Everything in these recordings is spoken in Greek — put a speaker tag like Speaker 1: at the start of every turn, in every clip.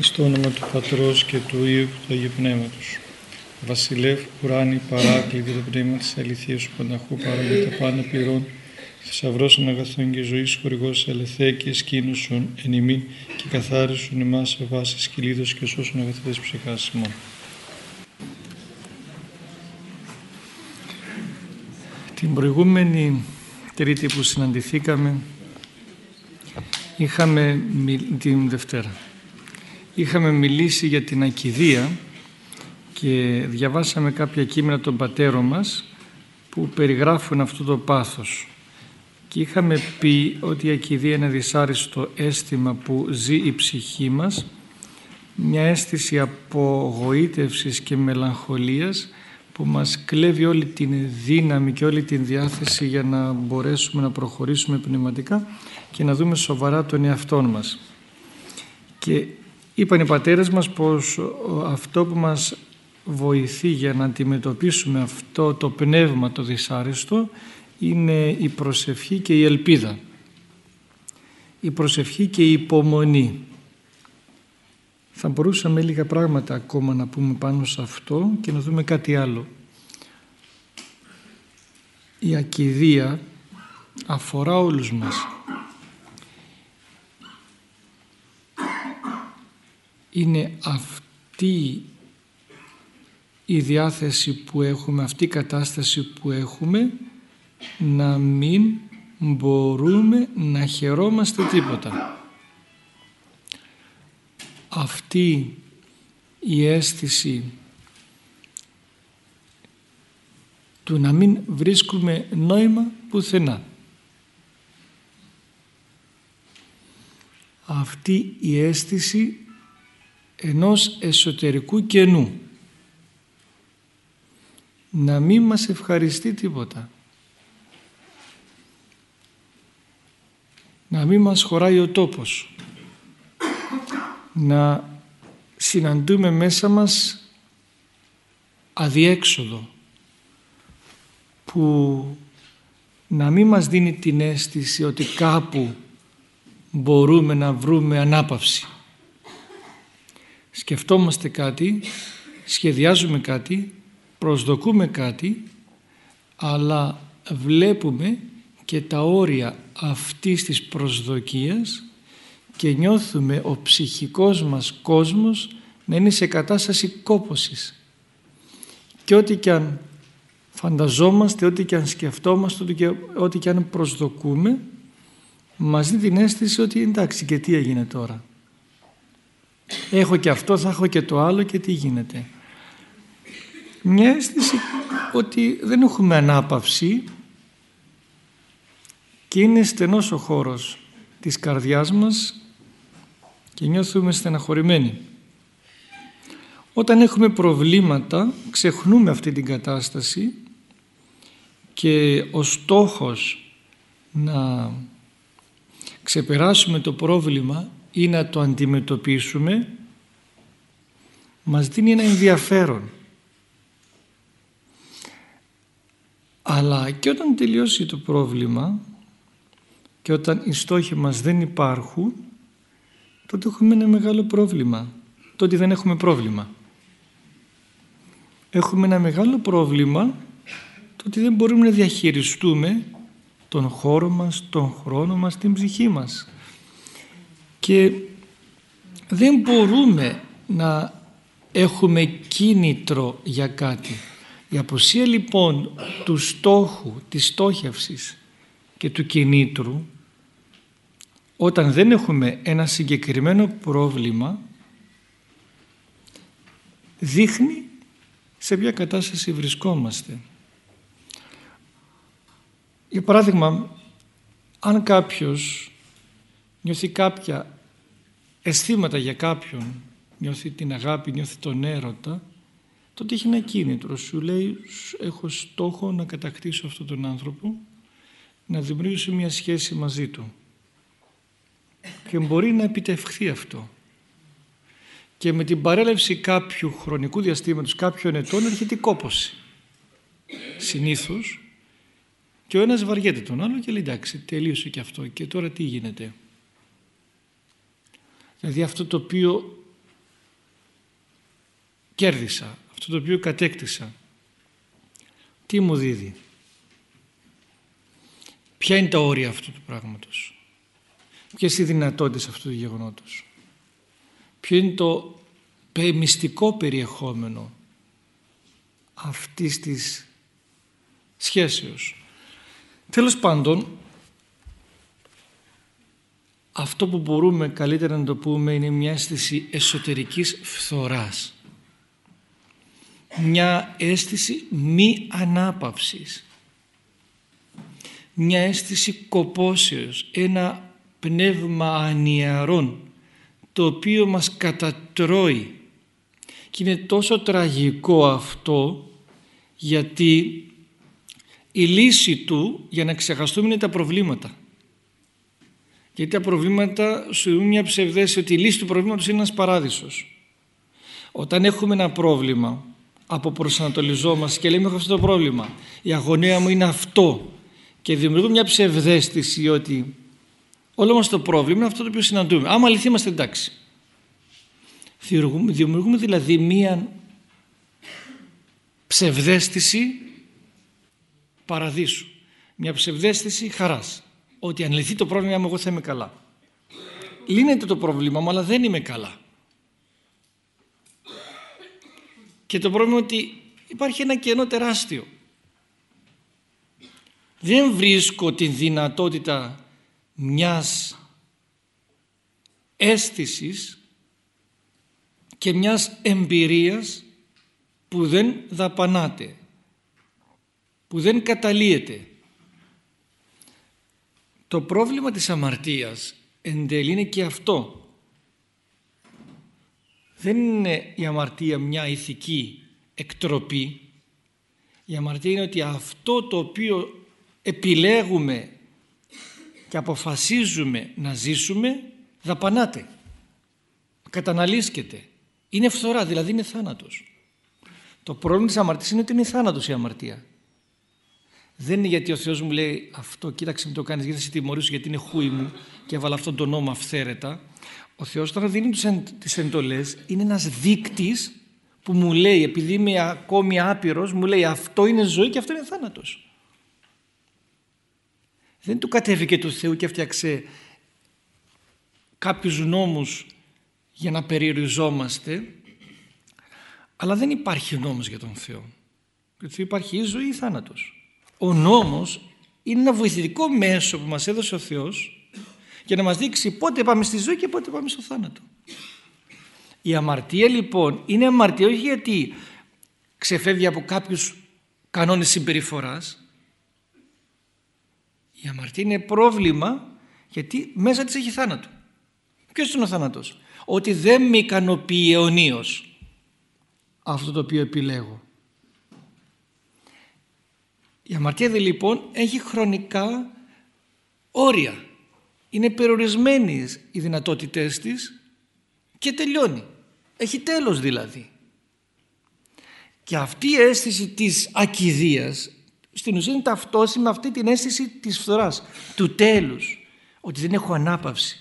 Speaker 1: Στο όνομα του Πατρός και του Υιού και του Αγίου Πνεύματος. Βασιλεύ, ουράνι, παράκλητη το πνεύμα της αληθείας σου πανταχού παράγει τα πάντα πληρών, θησαυρός των αγαθών και ζωής χορηγός ελεθέ και σκήνουσον εν ημί και καθάρισον εμάς από βάση κυλίδος και σώσον αγαθές ψυχάς ημών. Την προηγούμενη τρίτη που συναντηθήκαμε είχαμε την Δευτέρα είχαμε μιλήσει για την ακιδεία και διαβάσαμε κάποια κείμενα των πατέρων μας που περιγράφουν αυτό το πάθος και είχαμε πει ότι η ακιδεία είναι δυσάριστο αίσθημα που ζει η ψυχή μας μια αίσθηση απογοήτευσης και μελαγχολίας που μας κλέβει όλη την δύναμη και όλη την διάθεση για να μπορέσουμε να προχωρήσουμε πνευματικά και να δούμε σοβαρά τον εαυτό μας. Και είπαν οι πατέρες μας πως αυτό που μας βοηθεί για να αντιμετωπίσουμε αυτό το πνεύμα το δυσάρεστο είναι η προσευχή και η ελπίδα. Η προσευχή και η υπομονή. Θα μπορούσαμε λίγα πράγματα ακόμα να πούμε πάνω σε αυτό και να δούμε κάτι άλλο. Η ακιδεία αφορά όλους μας. Είναι αυτή η διάθεση που έχουμε, αυτή η κατάσταση που έχουμε να μην μπορούμε να χαιρόμαστε τίποτα αυτή η αίσθηση του να μην βρίσκουμε νόημα πουθενά. Αυτή η αίσθηση ενός εσωτερικού κενού. Να μην μας ευχαριστεί τίποτα. Να μην μας χωράει ο τόπος να συναντούμε μέσα μας αδιέξοδο που να μην μας δίνει την αίσθηση ότι κάπου μπορούμε να βρούμε ανάπαυση. Σκεφτόμαστε κάτι, σχεδιάζουμε κάτι, προσδοκούμε κάτι, αλλά βλέπουμε και τα όρια αυτής της προσδοκίας και νιώθουμε ο ψυχικός μας κόσμος να είναι σε κατάσταση κόπωσης. Και ό,τι και αν φανταζόμαστε, ό,τι και αν σκεφτόμαστε, ό,τι και, ό,τι και αν προσδοκούμε μας δίνει την αίσθηση ότι εντάξει και τι έγινε τώρα έχω και αυτό, θα έχω και το άλλο και τι γίνεται μια αίσθηση ότι δεν έχουμε ανάπαυση και είναι στενός ο χώρος της καρδιάς μας και νιώθουμε στεναχωρημένοι. Όταν έχουμε προβλήματα ξεχνούμε αυτή την κατάσταση και ο στόχος να ξεπεράσουμε το πρόβλημα ή να το αντιμετωπίσουμε μας δίνει ένα ενδιαφέρον. Αλλά και όταν τελειώσει το πρόβλημα και όταν οι στόχοι μας δεν υπάρχουν τότε έχουμε ένα μεγάλο πρόβλημα. Τότε δεν έχουμε πρόβλημα. Έχουμε ένα μεγάλο πρόβλημα τότε δεν μπορούμε να διαχειριστούμε τον χώρο μας, τον χρόνο μας, την ψυχή μας. Και δεν μπορούμε να έχουμε κίνητρο για κάτι. Η αποσία λοιπόν του στόχου, της στόχευσης και του κινήτρου όταν δεν έχουμε ένα συγκεκριμένο πρόβλημα δείχνει σε ποια κατάσταση βρισκόμαστε. Για παράδειγμα, αν κάποιος νιώθει κάποια αισθήματα για κάποιον, νιώθει την αγάπη, νιώθει τον έρωτα, τότε έχει ένα κίνητρο. Σου λέει, έχω στόχο να κατακτήσω αυτόν τον άνθρωπο, να δημιουργήσω μια σχέση μαζί του και μπορεί να επιτευχθεί αυτό. Και με την παρέλευση κάποιου χρονικού διαστήματος, κάποιων ετών, έρχεται η κόπωση. Συνήθως. Και ο ένας βαριέται τον άλλο και λέει εντάξει, τελείωσε και αυτό. Και τώρα τι γίνεται; Δηλαδή αυτό το οποίο κέρδισα, αυτό το οποίο κατέκτησα, τι μου δίδει; Ποια είναι τα όρια αυτού του πράγματος; Ποιες είναι οι δυνατότητες αυτού του γεγονότος; Ποιο είναι το μυστικό περιεχόμενο αυτής της σχέσεως; Τέλος πάντων, αυτό που μπορούμε καλύτερα να το πούμε είναι μια αίσθηση εσωτερικής φθοράς. Μια αίσθηση μη ανάπαυσης. Μια αίσθηση κοπόσεως. Ένα πνεύμα ανιαρών το οποίο μας κατατρώει. Και είναι τόσο τραγικό αυτό γιατί η λύση του για να ξεχαστούμε είναι τα προβλήματα. Γιατί τα προβλήματα σου δίνουν μια ψευδέση ότι η λύση του προβλήματος είναι ένας παράδεισος. Όταν έχουμε ένα πρόβλημα, αποπροσανατολιζόμαστε και λέμε έχω αυτό το πρόβλημα. Η αγωνία μου είναι αυτό. Και δημιουργούμε μια ψευδέστηση ότι όλο μας το πρόβλημα είναι αυτό το οποίο συναντούμε. Άμα λυθεί είμαστε εντάξει. Δημιουργούμε δηλαδή μια ψευδέστηση παραδείσου. Μια ψευδέστηση χαράς ότι αν λυθεί το πρόβλημα μου εγώ θα είμαι καλά. Λύνεται το πρόβλημα μου αλλά δεν είμαι καλά. Και το πρόβλημα είναι ότι υπάρχει ένα κενό τεράστιο. Δεν βρίσκω την δυνατότητα μιας αίσθησης και μιας εμπειρίας που δεν δαπανάται, που δεν καταλύεται, το πρόβλημα της αμαρτίας εν τέλει είναι και αυτό. Δεν είναι η αμαρτία μια ηθική εκτροπή. Η αμαρτία είναι ότι αυτό το οποίο επιλέγουμε και αποφασίζουμε να ζήσουμε δαπανάται, καταναλύσκεται. Είναι φθορά, δηλαδή είναι θάνατος. Το πρόβλημα της αμαρτίας είναι ότι είναι θάνατος η αμαρτία. Δεν είναι γιατί ο Θεός μου λέει αυτό, κοίταξε με το κάνεις γιατί θα σε τιμωρήσω γιατί είναι χούι μου και έβαλα αυτόν τον νόμο αυθαίρετα. Ο Θεός τώρα δίνει τις εντολές, είναι ένας δείκτης που μου λέει, επειδή είμαι ακόμη άπειρος, μου λέει αυτό είναι ζωή και αυτό είναι θάνατος. Δεν του κατέβηκε του Θεού και έφτιαξε κάποιους νόμους για να περιοριζόμαστε, αλλά δεν υπάρχει νόμος για τον Θεό. Γιατί υπάρχει ή ζωή ή θάνατος ο νόμος είναι ένα βοηθητικό μέσο που μας έδωσε ο Θεός για να μας δείξει πότε πάμε στη ζωή και πότε πάμε στο θάνατο. Η αμαρτία λοιπόν είναι αμαρτία όχι γιατί ξεφεύγει από κάποιους κανόνες συμπεριφοράς. Η αμαρτία είναι πρόβλημα γιατί μέσα της έχει θάνατο. Ποιος είναι ο θάνατος; Ότι δεν με ικανοποιεί αιωνίως αυτό το οποίο επιλέγω. Η αμαρτία λοιπόν έχει χρονικά όρια. Είναι περιορισμένες οι δυνατότητές της και τελειώνει. Έχει τέλος δηλαδή. Και αυτή η αίσθηση της ακιδείας στην ουσία είναι ταυτόσιμη με αυτή την αίσθηση της φθοράς, του τέλους. Ότι δεν έχω ανάπαυση,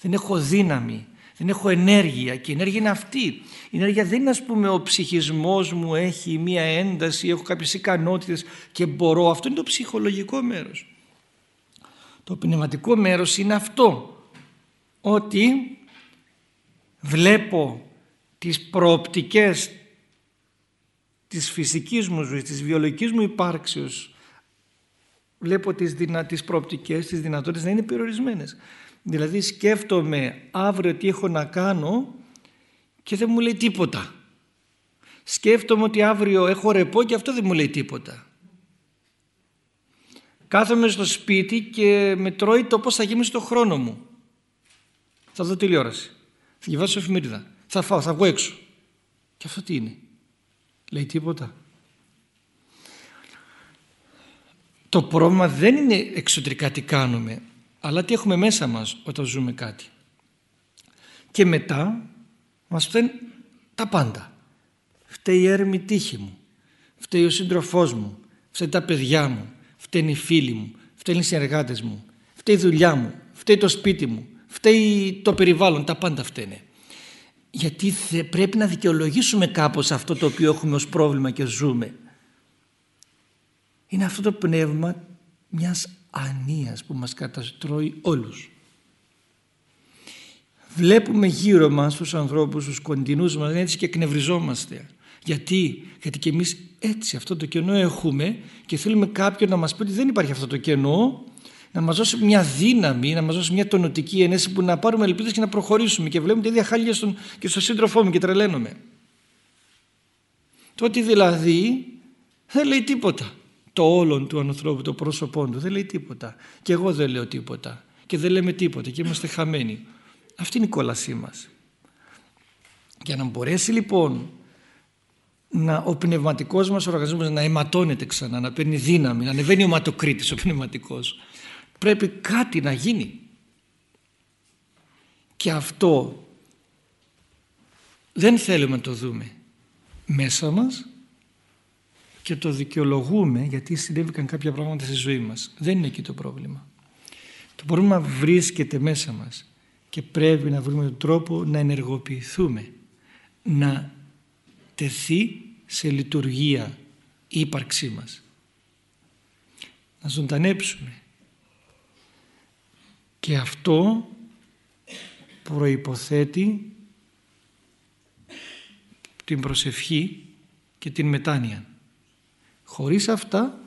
Speaker 1: δεν έχω δύναμη, δεν έχω ενέργεια και η ενέργεια είναι αυτή. Η ενέργεια δεν είναι ας πούμε ο ψυχισμός μου έχει μία ένταση, έχω κάποιες ικανότητες και μπορώ. Αυτό είναι το ψυχολογικό μέρος. Το πνευματικό μέρος είναι αυτό. Ότι βλέπω τις προοπτικές της φυσικής μου ζωής, της βιολογικής μου υπάρξεως βλέπω τις, δυνα... τις προοπτικές, τις δυνατότητες να είναι περιορισμένες. Δηλαδή σκέφτομαι αύριο τι έχω να κάνω και δεν μου λέει τίποτα. Σκέφτομαι ότι αύριο έχω ρεπό και αυτό δεν μου λέει τίποτα. Κάθομαι στο σπίτι και με τρώει το πώς θα γεμίσει το χρόνο μου. Θα δω τηλεόραση. Θα διαβάσω εφημερίδα. Θα φάω, θα βγω έξω. Και αυτό τι είναι; Λέει τίποτα. Το πρόβλημα δεν είναι εξωτερικά τι κάνουμε αλλά τι έχουμε μέσα μας όταν ζούμε κάτι. Και μετά μας φταίνουν τα πάντα. Φταίει η έρημη τύχη μου, φταίει ο σύντροφός μου, φταίει τα παιδιά μου, φταίνει οι φίλοι μου, φταίνει οι συνεργάτες μου, φταίει η δουλειά μου, φταίει το σπίτι μου, φταίει το περιβάλλον, τα πάντα φταίνε. γιατί πρέπει να δικαιολογήσουμε κάπως αυτό το οποίο έχουμε ως πρόβλημα και ζούμε. Είναι αυτό το πνεύμα μιας ανίας που μας καταστρώει όλους. Βλέπουμε γύρω μας τους ανθρώπους, τους κοντινούς μας, έτσι και εκνευριζόμαστε. Γιατί, γιατί και εμείς έτσι αυτό το κενό έχουμε και θέλουμε κάποιον να μας πει ότι δεν υπάρχει αυτό το κενό να μας δώσει μια δύναμη, να μας δώσει μια τονωτική ενέση που να πάρουμε ελπίδες και να προχωρήσουμε και βλέπουμε τη ίδια χάλια στον, και στον σύντροφό μου και τρελαίνομαι. Τότε δηλαδή δεν λέει τίποτα. Το όλον του ανθρώπου, το πρόσωπό του δεν λέει τίποτα. Και εγώ δεν λέω τίποτα. Και δεν λέμε τίποτα και είμαστε χαμένοι. Αυτή είναι η κόλασή μας. Για να μπορέσει λοιπόν να, ο πνευματικός μας οργανισμός να αιματώνεται ξανά, να παίρνει δύναμη, να ανεβαίνει ο ματοκρίτης ο πνευματικός πρέπει κάτι να γίνει και αυτό δεν θέλουμε να το δούμε μέσα μας και το δικαιολογούμε γιατί συνέβηκαν κάποια πράγματα στη ζωή μας. Δεν είναι εκεί το πρόβλημα. Το πρόβλημα βρίσκεται μέσα μας και πρέπει να βρούμε τον τρόπο να ενεργοποιηθούμε, να τεθεί σε λειτουργία η ύπαρξή μας. Να ζωντανέψουμε, και αυτό προϋποθέτει την προσευχή και την μετάνοια. Χωρίς αυτά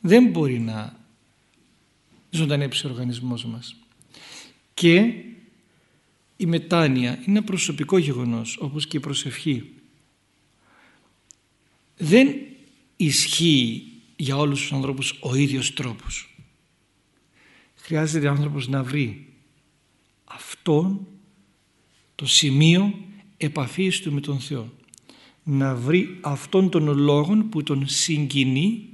Speaker 1: δεν μπορεί να ζωντανέψει ο οργανισμός μας. Και η μετάνοια είναι ένα προσωπικό γεγονός όπως και η προσευχή. Δεν ισχύει για όλους τους ανθρώπους ο ίδιος τρόπος χρειάζεται ο άνθρωπος να βρει αυτό το σημείο επαφής του με τον Θεό να βρει αυτόν τον λόγο που τον συγκινεί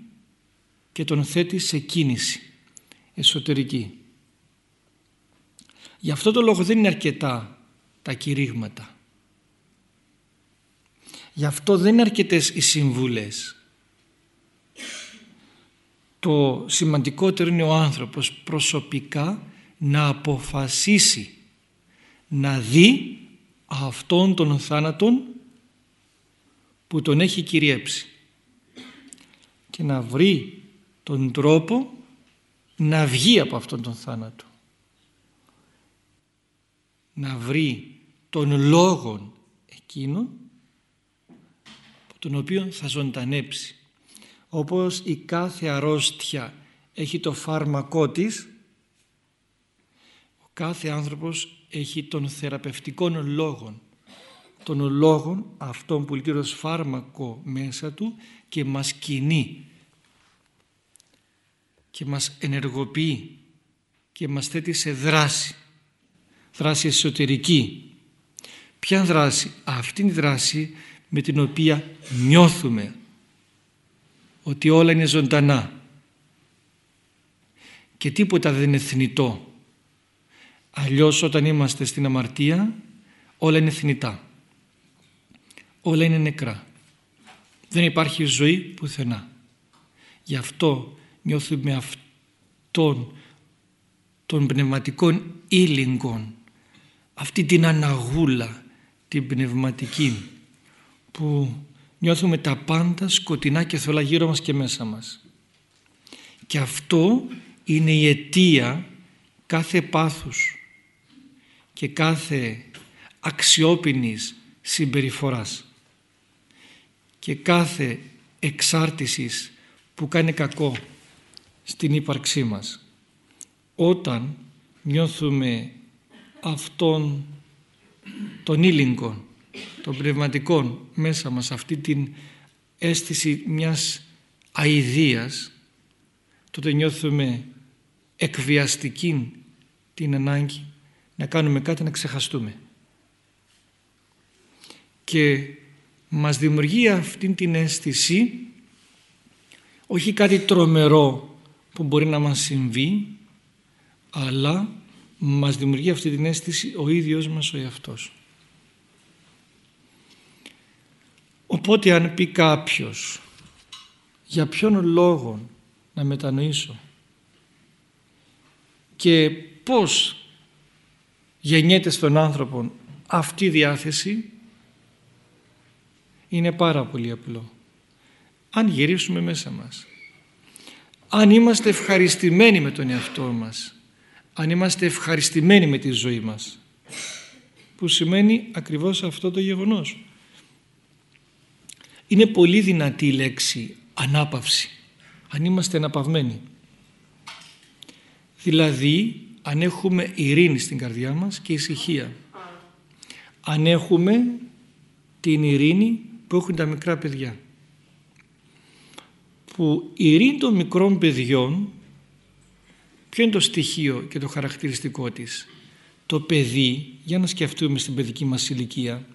Speaker 1: και τον θέτει σε κίνηση εσωτερική. Γι' αυτό το λόγο δεν είναι αρκετά τα κηρύγματα. Γι' αυτό δεν είναι αρκετές οι συμβουλές το σημαντικότερο είναι ο άνθρωπος προσωπικά να αποφασίσει να δει αυτόν τον θάνατον που τον έχει κυριέψει. Και να βρει τον τρόπο να βγει από αυτόν τον θάνατο. Να βρει τον λόγο εκείνον τον οποίο θα ζωντανέψει. Όπως η κάθε αρρώστια έχει το φάρμακό της ο κάθε άνθρωπος έχει τον θεραπευτικό λόγο τον λόγο αυτόν που λειτουργεί ως φάρμακο μέσα του και μας κινεί και μας ενεργοποιεί και μας θέτει σε δράση δράση εσωτερική ποια δράση; Αυτή είναι η δράση με την οποία νιώθουμε ότι όλα είναι ζωντανά και τίποτα δεν είναι θνητό. Αλλιώς όταν είμαστε στην αμαρτία όλα είναι θνητά. Όλα είναι νεκρά. Δεν υπάρχει ζωή πουθενά. Γι' αυτό νιώθουμε αυτόν των πνευματικών ήλιγκων αυτή την αναγούλα την πνευματική που νιώθουμε τα πάντα σκοτεινά και θολά γύρω μας και μέσα μας. Και αυτό είναι η αιτία κάθε πάθους και κάθε αξιόπινης συμπεριφοράς και κάθε εξάρτησης που κάνει κακό στην ύπαρξή μας. Όταν νιώθουμε αυτόν τον ήλιγκον των πνευματικών μέσα μας αυτή την αίσθηση μιας αηδίας τότε νιώθουμε εκβιαστική την ανάγκη να κάνουμε κάτι να ξεχαστούμε και μας δημιουργεί αυτή την αίσθηση όχι κάτι τρομερό που μπορεί να μας συμβεί αλλά μας δημιουργεί αυτή την αίσθηση ο ίδιος μας ο εαυτός. Οπότε αν πει κάποιος για ποιον λόγο να μετανοήσω και πώς γεννιέται στον άνθρωπο αυτή η διάθεση είναι πάρα πολύ απλό. Αν γυρίσουμε μέσα μας, αν είμαστε ευχαριστημένοι με τον εαυτό μας, αν είμαστε ευχαριστημένοι με τη ζωή μας, που σημαίνει ακριβώς αυτό το γεγονός. Είναι πολύ δυνατή η λέξη ανάπαυση, αν είμαστε αναπαυμένοι. Δηλαδή, αν έχουμε ειρήνη στην καρδιά μας και ησυχία. Αν έχουμε την ειρήνη που έχουν τα μικρά παιδιά. Που η ειρήνη των μικρών παιδιών, ποιο είναι το στοιχείο και το χαρακτηριστικό της; Το παιδί, για να σκεφτούμε στην παιδική μας ηλικία,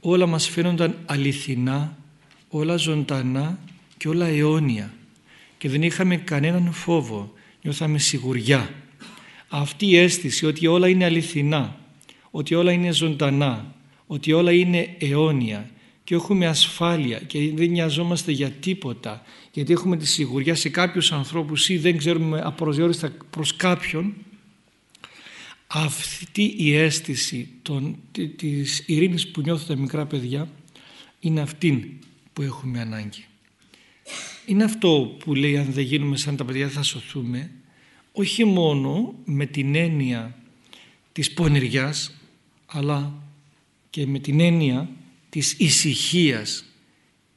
Speaker 1: όλα μας φαίνονταν αληθινά, όλα ζωντανά και όλα αιώνια. Και δεν είχαμε κανέναν φόβο, νιώθαμε σιγουριά. Αυτή η αίσθηση ότι όλα είναι αληθινά, ότι όλα είναι ζωντανά, ότι όλα είναι αιώνια και έχουμε ασφάλεια και δεν νοιαζόμαστε για τίποτα γιατί έχουμε τη σιγουριά σε κάποιους ανθρώπους ή δεν ξέρουμε απροσδιόριστα προς κάποιον αυτή η αίσθηση των, της ειρήνης που νιώθουν τα μικρά παιδιά είναι αυτή που έχουμε ανάγκη. Είναι αυτό που λέει αν δεν γίνουμε σαν τα παιδιά θα σωθούμε όχι μόνο με την έννοια της πονηριάς αλλά και με την έννοια της ησυχίας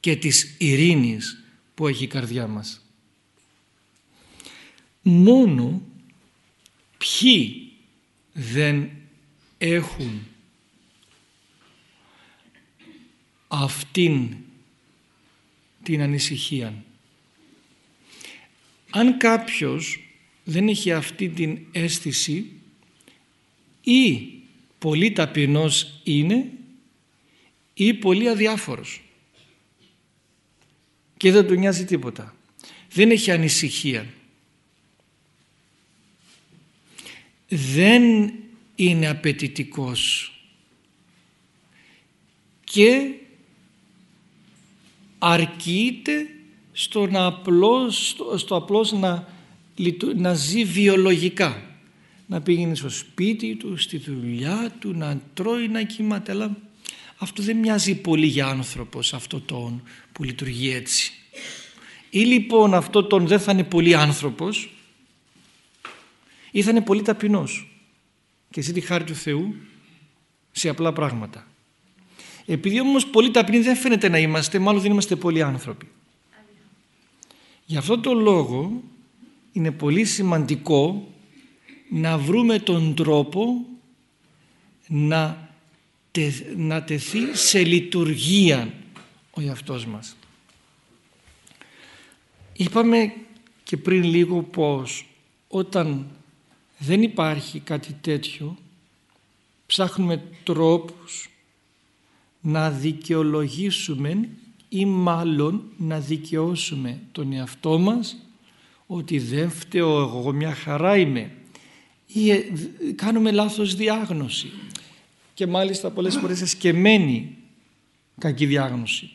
Speaker 1: και της ειρήνης που έχει η καρδιά μας. Μόνο ποιοι δεν έχουν αυτήν την ανησυχία. Αν κάποιος δεν έχει αυτή την αίσθηση ή πολύ ταπεινός είναι ή πολύ αδιάφορος και δεν του νοιάζει τίποτα. Δεν έχει ανησυχία. Δεν είναι απαιτητικός και αρκείται στο, να απλώς, στο, στο απλώς να, να ζει βιολογικά. Να πήγαινε στο σπίτι του, στη δουλειά του, να τρώει, να κοιμάται. Αλλά αυτό δεν μοιάζει πολύ για άνθρωπος σε αυτό τον που λειτουργεί έτσι. Ή λοιπόν αυτό τον δεν θα είναι πολύ άνθρωπος ή θα είναι πολύ ταπεινός και ζει τη χάρη του Θεού σε απλά πράγματα. Επειδή όμως πολύ ταπεινοί δεν φαίνεται να είμαστε, μάλλον δεν είμαστε πολύ άνθρωποι. Γι' αυτό το λόγο είναι πολύ σημαντικό να βρούμε τον τρόπο να, να τεθεί σε λειτουργία ο εαυτός μας. Είπαμε και πριν λίγο πως όταν δεν υπάρχει κάτι τέτοιο ψάχνουμε τρόπους να δικαιολογήσουμε ή μάλλον να δικαιώσουμε τον εαυτό μας ότι δεν φταίω εγώ μια χαρά είμαι ή ε, κάνουμε λάθος διάγνωση και μάλιστα πολλές φορές εσκεμμένη κακή διάγνωση.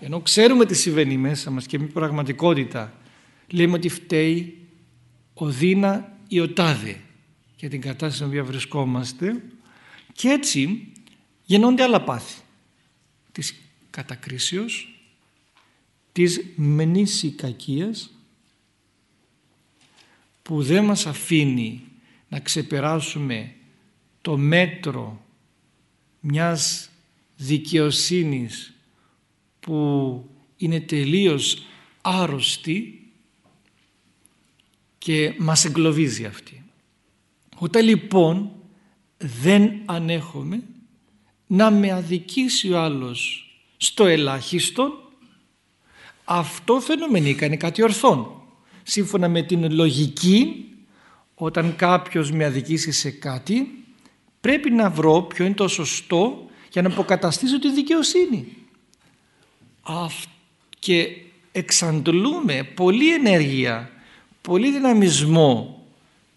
Speaker 1: Ενώ ξέρουμε τι συμβαίνει μέσα μας και με πραγματικότητα λέμε ότι φταίει ο Δίνα ή ο Τάδε για την κατάσταση στην οποία βρισκόμαστε και έτσι γεννώνται άλλα πάθη. Της κατακρίσεως της μνήση κακίας που δεν μας αφήνει να ξεπεράσουμε το μέτρο μιας δικαιοσύνης που είναι τελείως άρρωστη και μας εγκλωβίζει αυτή. Όταν λοιπόν δεν ανέχομαι να με αδικήσει ο άλλος στο ελάχιστο αυτό φαινομενικά είναι κάτι ορθόν. Σύμφωνα με την λογική όταν κάποιος με αδικήσει σε κάτι πρέπει να βρω ποιο είναι το σωστό για να αποκαταστήσω τη δικαιοσύνη. Και εξαντλούμε πολλή ενέργεια, πολύ δυναμισμό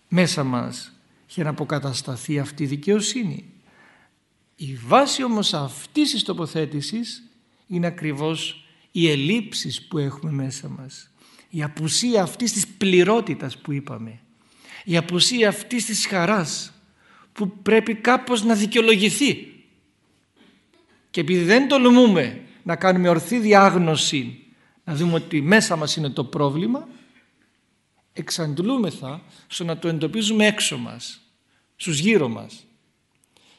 Speaker 1: μέσα μας για να αποκατασταθεί αυτή η δικαιοσύνη. Η βάση όμως αυτής της τοποθέτησης είναι ακριβώς οι ελλείψεις που έχουμε μέσα μας. Η απουσία αυτής της πληρότητας που είπαμε. Η απουσία αυτής της χαράς που πρέπει κάπως να δικαιολογηθεί και επειδή δεν τολμούμε να κάνουμε ορθή διάγνωση να δούμε ότι μέσα μας είναι το πρόβλημα εξαντλούμεθα στο να το εντοπίζουμε έξω μας στους γύρω μας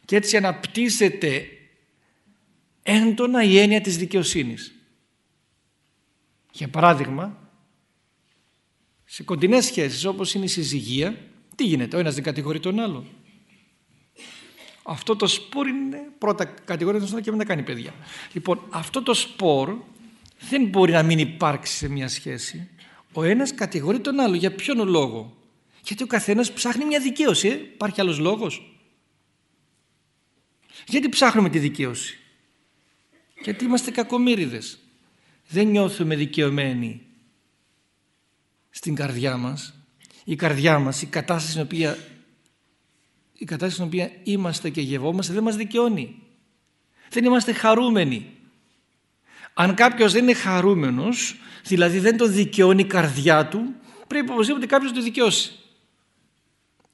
Speaker 1: και έτσι αναπτύσσεται έντονα η έννοια της δικαιοσύνης. Για παράδειγμα, σε κοντινές σχέσεις όπως είναι η συζυγία, τι γίνεται, ο ένας δεν κατηγορεί τον άλλον. Αυτό το σπορ είναι πρώτα κατηγορία τον και μετά κάνει παιδιά. Λοιπόν, αυτό το σπορ δεν μπορεί να μην υπάρξει σε μια σχέση. Ο ένας κατηγορεί τον άλλο. Για ποιον λόγο; Γιατί ο καθένας ψάχνει μια δικαίωση. Ε; Υπάρχει άλλος λόγος; Γιατί ψάχνουμε τη δικαίωση; Γιατί είμαστε κακομύριδες; Δεν νιώθουμε δικαιωμένοι στην καρδιά μας. Η καρδιά μας, η κατάσταση στην οποία, η κατάσταση στην οποία είμαστε και γευόμαστε δεν μας δικαιώνει. Δεν είμαστε χαρούμενοι. Αν κάποιος δεν είναι χαρούμενος, δηλαδή δεν το δικαιώνει η καρδιά του, πρέπει οπωσδήποτε κάποιος να το δικαιώσει.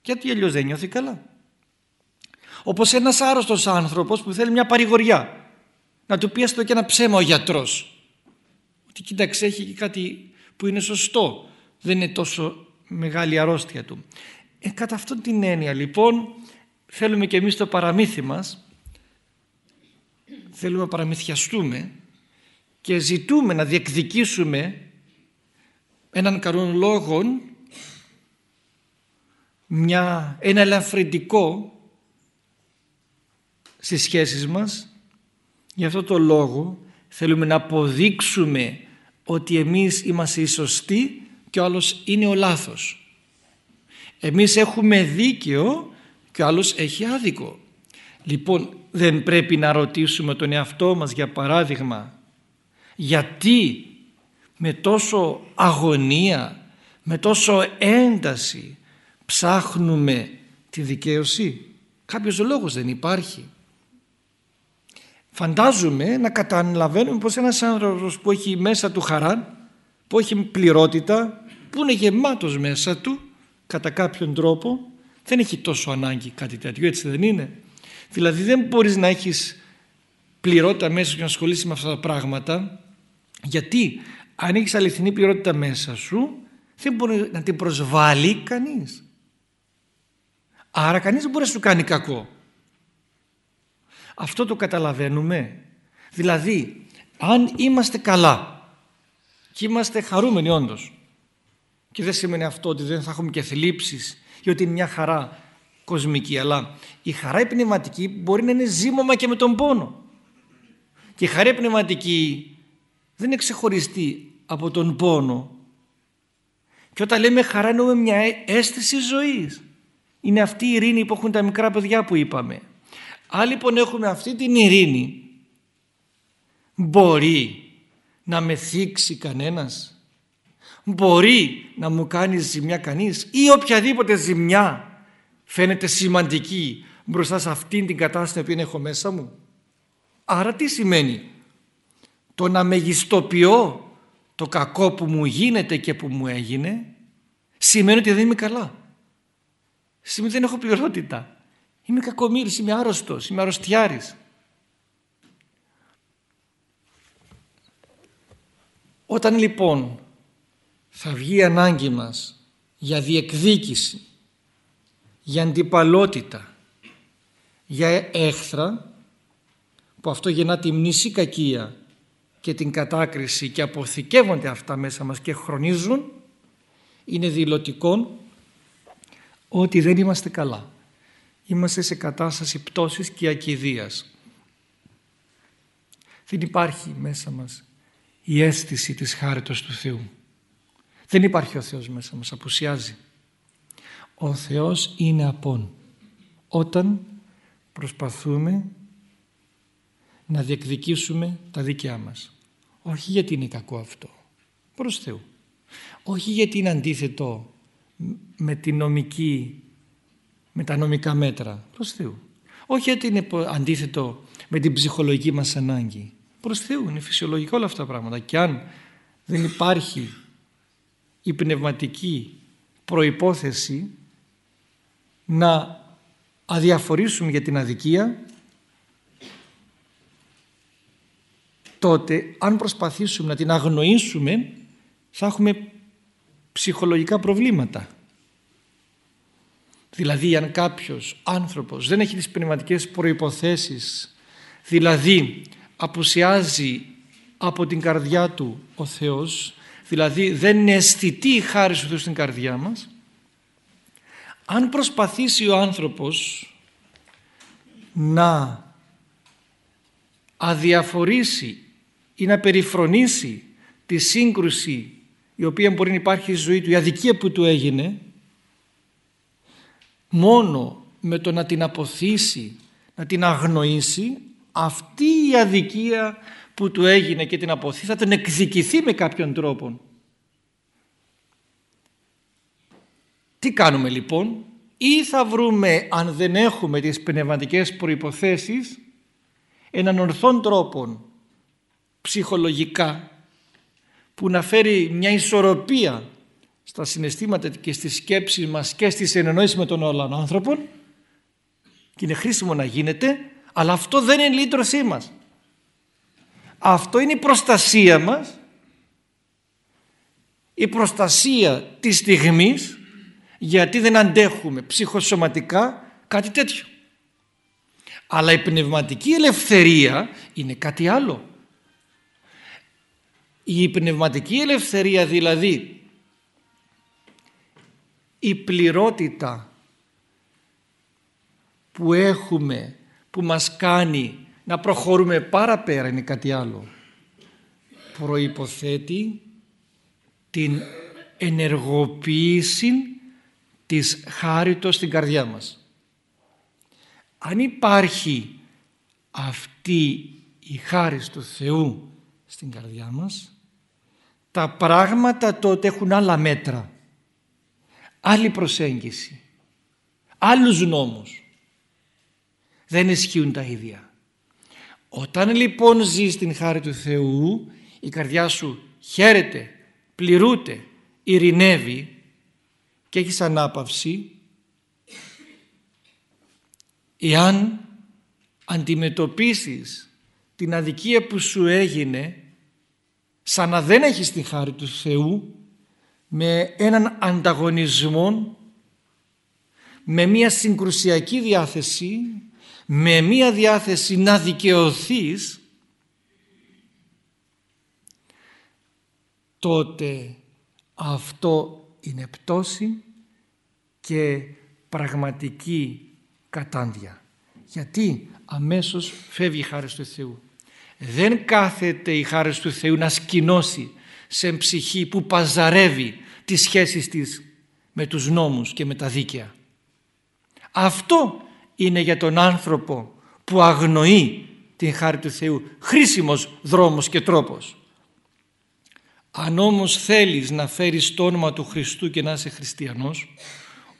Speaker 1: Γιατί αλλιώς δεν νιώθει καλά. Όπως ένας άρρωστος άνθρωπος που θέλει μια παρηγοριά. Να του πει έστω και ένα ψέμα ο γιατρός. Ότι κοίταξε έχει και κάτι που είναι σωστό. Δεν είναι τόσο μεγάλη αρρώστια του. Ε, κατά αυτόν την έννοια λοιπόν θέλουμε και εμείς το παραμύθι μας θέλουμε να παραμυθιαστούμε και ζητούμε να διεκδικήσουμε έναν καλό λόγο μια, ένα ελαφρυντικό στις σχέσεις μας για αυτό το λόγο θέλουμε να αποδείξουμε ότι εμείς είμαστε οι σωστοί και ο άλλος είναι ο λάθος. Εμείς έχουμε δίκαιο και ο άλλος έχει άδικο. Λοιπόν δεν πρέπει να ρωτήσουμε τον εαυτό μας για παράδειγμα γιατί με τόσο αγωνία, με τόσο ένταση ψάχνουμε τη δικαίωση. Κάποιος λόγος δεν υπάρχει. Φαντάζομαι να καταλαβαίνουμε πως ένας άνθρωπος που έχει μέσα του χαρά, που έχει πληρότητα, που είναι γεμάτος μέσα του κατά κάποιον τρόπο, δεν έχει τόσο ανάγκη κάτι τέτοιο, έτσι δεν είναι. Δηλαδή δεν μπορείς να έχεις πληρότητα μέσα σου και να ασχολείσαι με αυτά τα πράγματα, γιατί αν έχεις αληθινή πληρότητα μέσα σου, δεν μπορεί να την προσβάλλει κανείς. Άρα κανείς δεν μπορεί να σου κάνει κακό. Αυτό το καταλαβαίνουμε. Δηλαδή, αν είμαστε καλά και είμαστε χαρούμενοι όντως και δεν σημαίνει αυτό ότι δεν θα έχουμε και θλίψεις ή ότι είναι μια χαρά κοσμική, αλλά η χαρά η πνευματική μπορεί να είναι ζήμωμα και με τον πόνο. Και η χαρά η πνευματική δεν είναι ξεχωριστή από τον πόνο. Και όταν λέμε χαρά εννοούμε μια αίσθηση ζωής. Είναι αυτή η ειρήνη που έχουν τα μικρά παιδιά που είπαμε. Αν λοιπόν έχουμε αυτή την ειρήνη μπορεί να με θίξει κανένας; Μπορεί να μου κάνει ζημιά κανείς ή οποιαδήποτε ζημιά φαίνεται σημαντική μπροστά σε αυτήν την κατάσταση που έχω μέσα μου. Άρα τι σημαίνει; Το να μεγιστοποιώ το κακό που μου γίνεται και που μου έγινε σημαίνει ότι δεν είμαι καλά. Σημαίνει ότι δεν έχω πληρότητα. Είμαι κακομύρης, είμαι άρρωστος, είμαι αρρωστιάρης. Όταν λοιπόν θα βγει η ανάγκη μας για διεκδίκηση, για αντιπαλότητα, για έχθρα, που αυτό γεννά τη μνήση κακία και την κατάκριση και αποθηκεύονται αυτά μέσα μας και χρονίζουν, είναι δηλωτικό ότι δεν είμαστε καλά είμαστε σε κατάσταση πτώσης και ακιδείας. Δεν υπάρχει μέσα μας η αίσθηση της χάριτος του Θεού. Δεν υπάρχει ο Θεός μέσα μας, απουσιάζει. Ο Θεός είναι απόν. Όταν προσπαθούμε να διεκδικήσουμε τα δίκαιά μας. Όχι γιατί είναι κακό αυτό. Προς Θεού. Όχι γιατί είναι αντίθετο με την νομική με τα νομικά μέτρα προς Θεού. Όχι ότι είναι αντίθετο με την ψυχολογική μας ανάγκη. Προς Θεού είναι φυσιολογικό όλα αυτά τα πράγματα. Και αν δεν υπάρχει η πνευματική προϋπόθεση να αδιαφορήσουμε για την αδικία τότε αν προσπαθήσουμε να την αγνοήσουμε θα έχουμε ψυχολογικά προβλήματα. Δηλαδή αν κάποιος άνθρωπος δεν έχει τις πνευματικές προϋποθέσεις δηλαδή απουσιάζει από την καρδιά του ο Θεός δηλαδή δεν είναι αισθητή η χάρη του Θεού στην καρδιά μας. Αν προσπαθήσει ο άνθρωπος να αδιαφορήσει ή να περιφρονήσει τη σύγκρουση η οποία μπορεί να υπάρχει στη ζωή του, η αδικία που του έγινε μόνο με το να την αποθήσει, να την αγνοήσει αυτή η αδικία που του έγινε και την αποθεί θα τον εκδικηθεί με κάποιον τρόπο. Τι κάνουμε λοιπόν; Ή θα βρούμε αν δεν έχουμε τις πνευματικές προϋποθέσεις έναν ορθόν τρόπο ψυχολογικά που να φέρει μια ισορροπία στα συναισθήματα και στις σκέψεις μας και στις ενενόησεις με τον άλλον άνθρωπο και είναι χρήσιμο να γίνεται αλλά αυτό δεν είναι η λύτρωσή μας. Αυτό είναι η προστασία μας η προστασία της στιγμής γιατί δεν αντέχουμε ψυχοσωματικά κάτι τέτοιο. Αλλά η πνευματική ελευθερία είναι κάτι άλλο. Η πνευματική ελευθερία δηλαδή η πληρότητα που έχουμε που μας κάνει να προχωρούμε παραπέρα είναι κάτι άλλο. Προϋποθέτει την ενεργοποίηση της χάριτος στην καρδιά μας. Αν υπάρχει αυτή η χάρη του Θεού στην καρδιά μας τα πράγματα τότε έχουν άλλα μέτρα άλλη προσέγγιση άλλους νόμους δεν ισχύουν τα ίδια όταν λοιπόν ζεις την χάρη του Θεού η καρδιά σου χαίρεται, πληρούται, ειρηνεύει και έχεις ανάπαυση εάν αντιμετωπίσεις την αδικία που σου έγινε σαν να δεν έχεις τη χάρη του Θεού με έναν ανταγωνισμό με μια συγκρουσιακή διάθεση με μια διάθεση να δικαιωθείς τότε αυτό είναι πτώση και πραγματική κατάντια. Γιατί αμέσως φεύγει η χάρη του Θεού. Δεν κάθεται η χάρη του Θεού να σκηνώσει σε ψυχή που παζαρεύει τις σχέσεις της με τους νόμους και με τα δίκαια. Αυτό είναι για τον άνθρωπο που αγνοεί την χάρη του Θεού χρήσιμος δρόμος και τρόπος. Αν όμως θέλεις να φέρεις το όνομα του Χριστού και να είσαι χριστιανός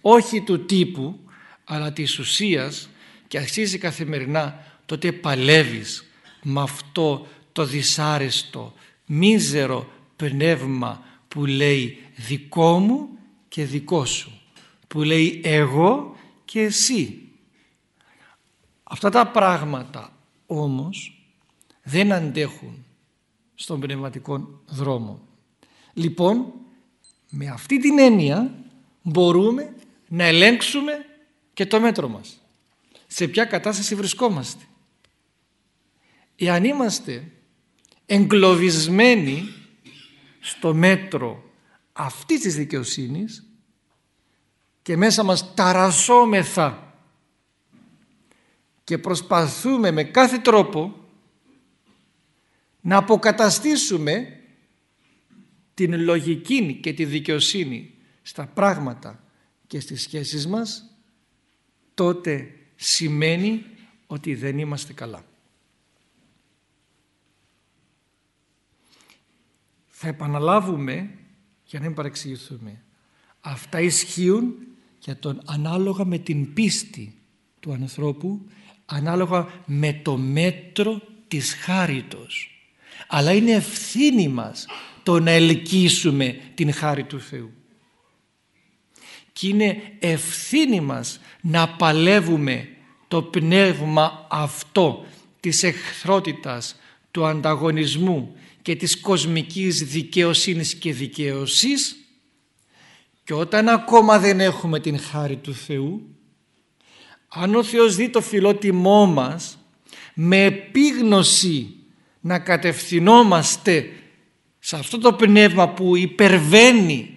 Speaker 1: όχι του τύπου αλλά της ουσίας και αρχίζει καθημερινά τότε παλεύεις με αυτό το δυσάρεστο μίζερο πνεύμα που λέει δικό μου και δικό σου που λέει εγώ και εσύ αυτά τα πράγματα όμως δεν αντέχουν στον πνευματικό δρόμο. Λοιπόν με αυτή την έννοια μπορούμε να ελέγξουμε και το μέτρο μας. Σε ποια κατάσταση βρισκόμαστε. Εάν είμαστε εγκλωβισμένοι στο μέτρο αυτής της δικαιοσύνης και μέσα μας ταρασόμεθα και προσπαθούμε με κάθε τρόπο να αποκαταστήσουμε την λογική και τη δικαιοσύνη στα πράγματα και στις σχέσεις μας τότε σημαίνει ότι δεν είμαστε καλά. Θα επαναλάβουμε για να μην παρεξηγηθούμε. Αυτά ισχύουν για τον ανάλογα με την πίστη του ανθρώπου, ανάλογα με το μέτρο της χάριτος. Αλλά είναι ευθύνη μας το να ελκύσουμε την χάρη του Θεού. Και είναι ευθύνη μας να παλεύουμε το πνεύμα αυτό της εχθρότητας, του ανταγωνισμού και της κοσμικής δικαιοσύνης και δικαίωσης και όταν ακόμα δεν έχουμε την χάρη του Θεού αν ο Θεός δει το φιλότιμό μας με επίγνωση να κατευθυνόμαστε σε αυτό το πνεύμα που υπερβαίνει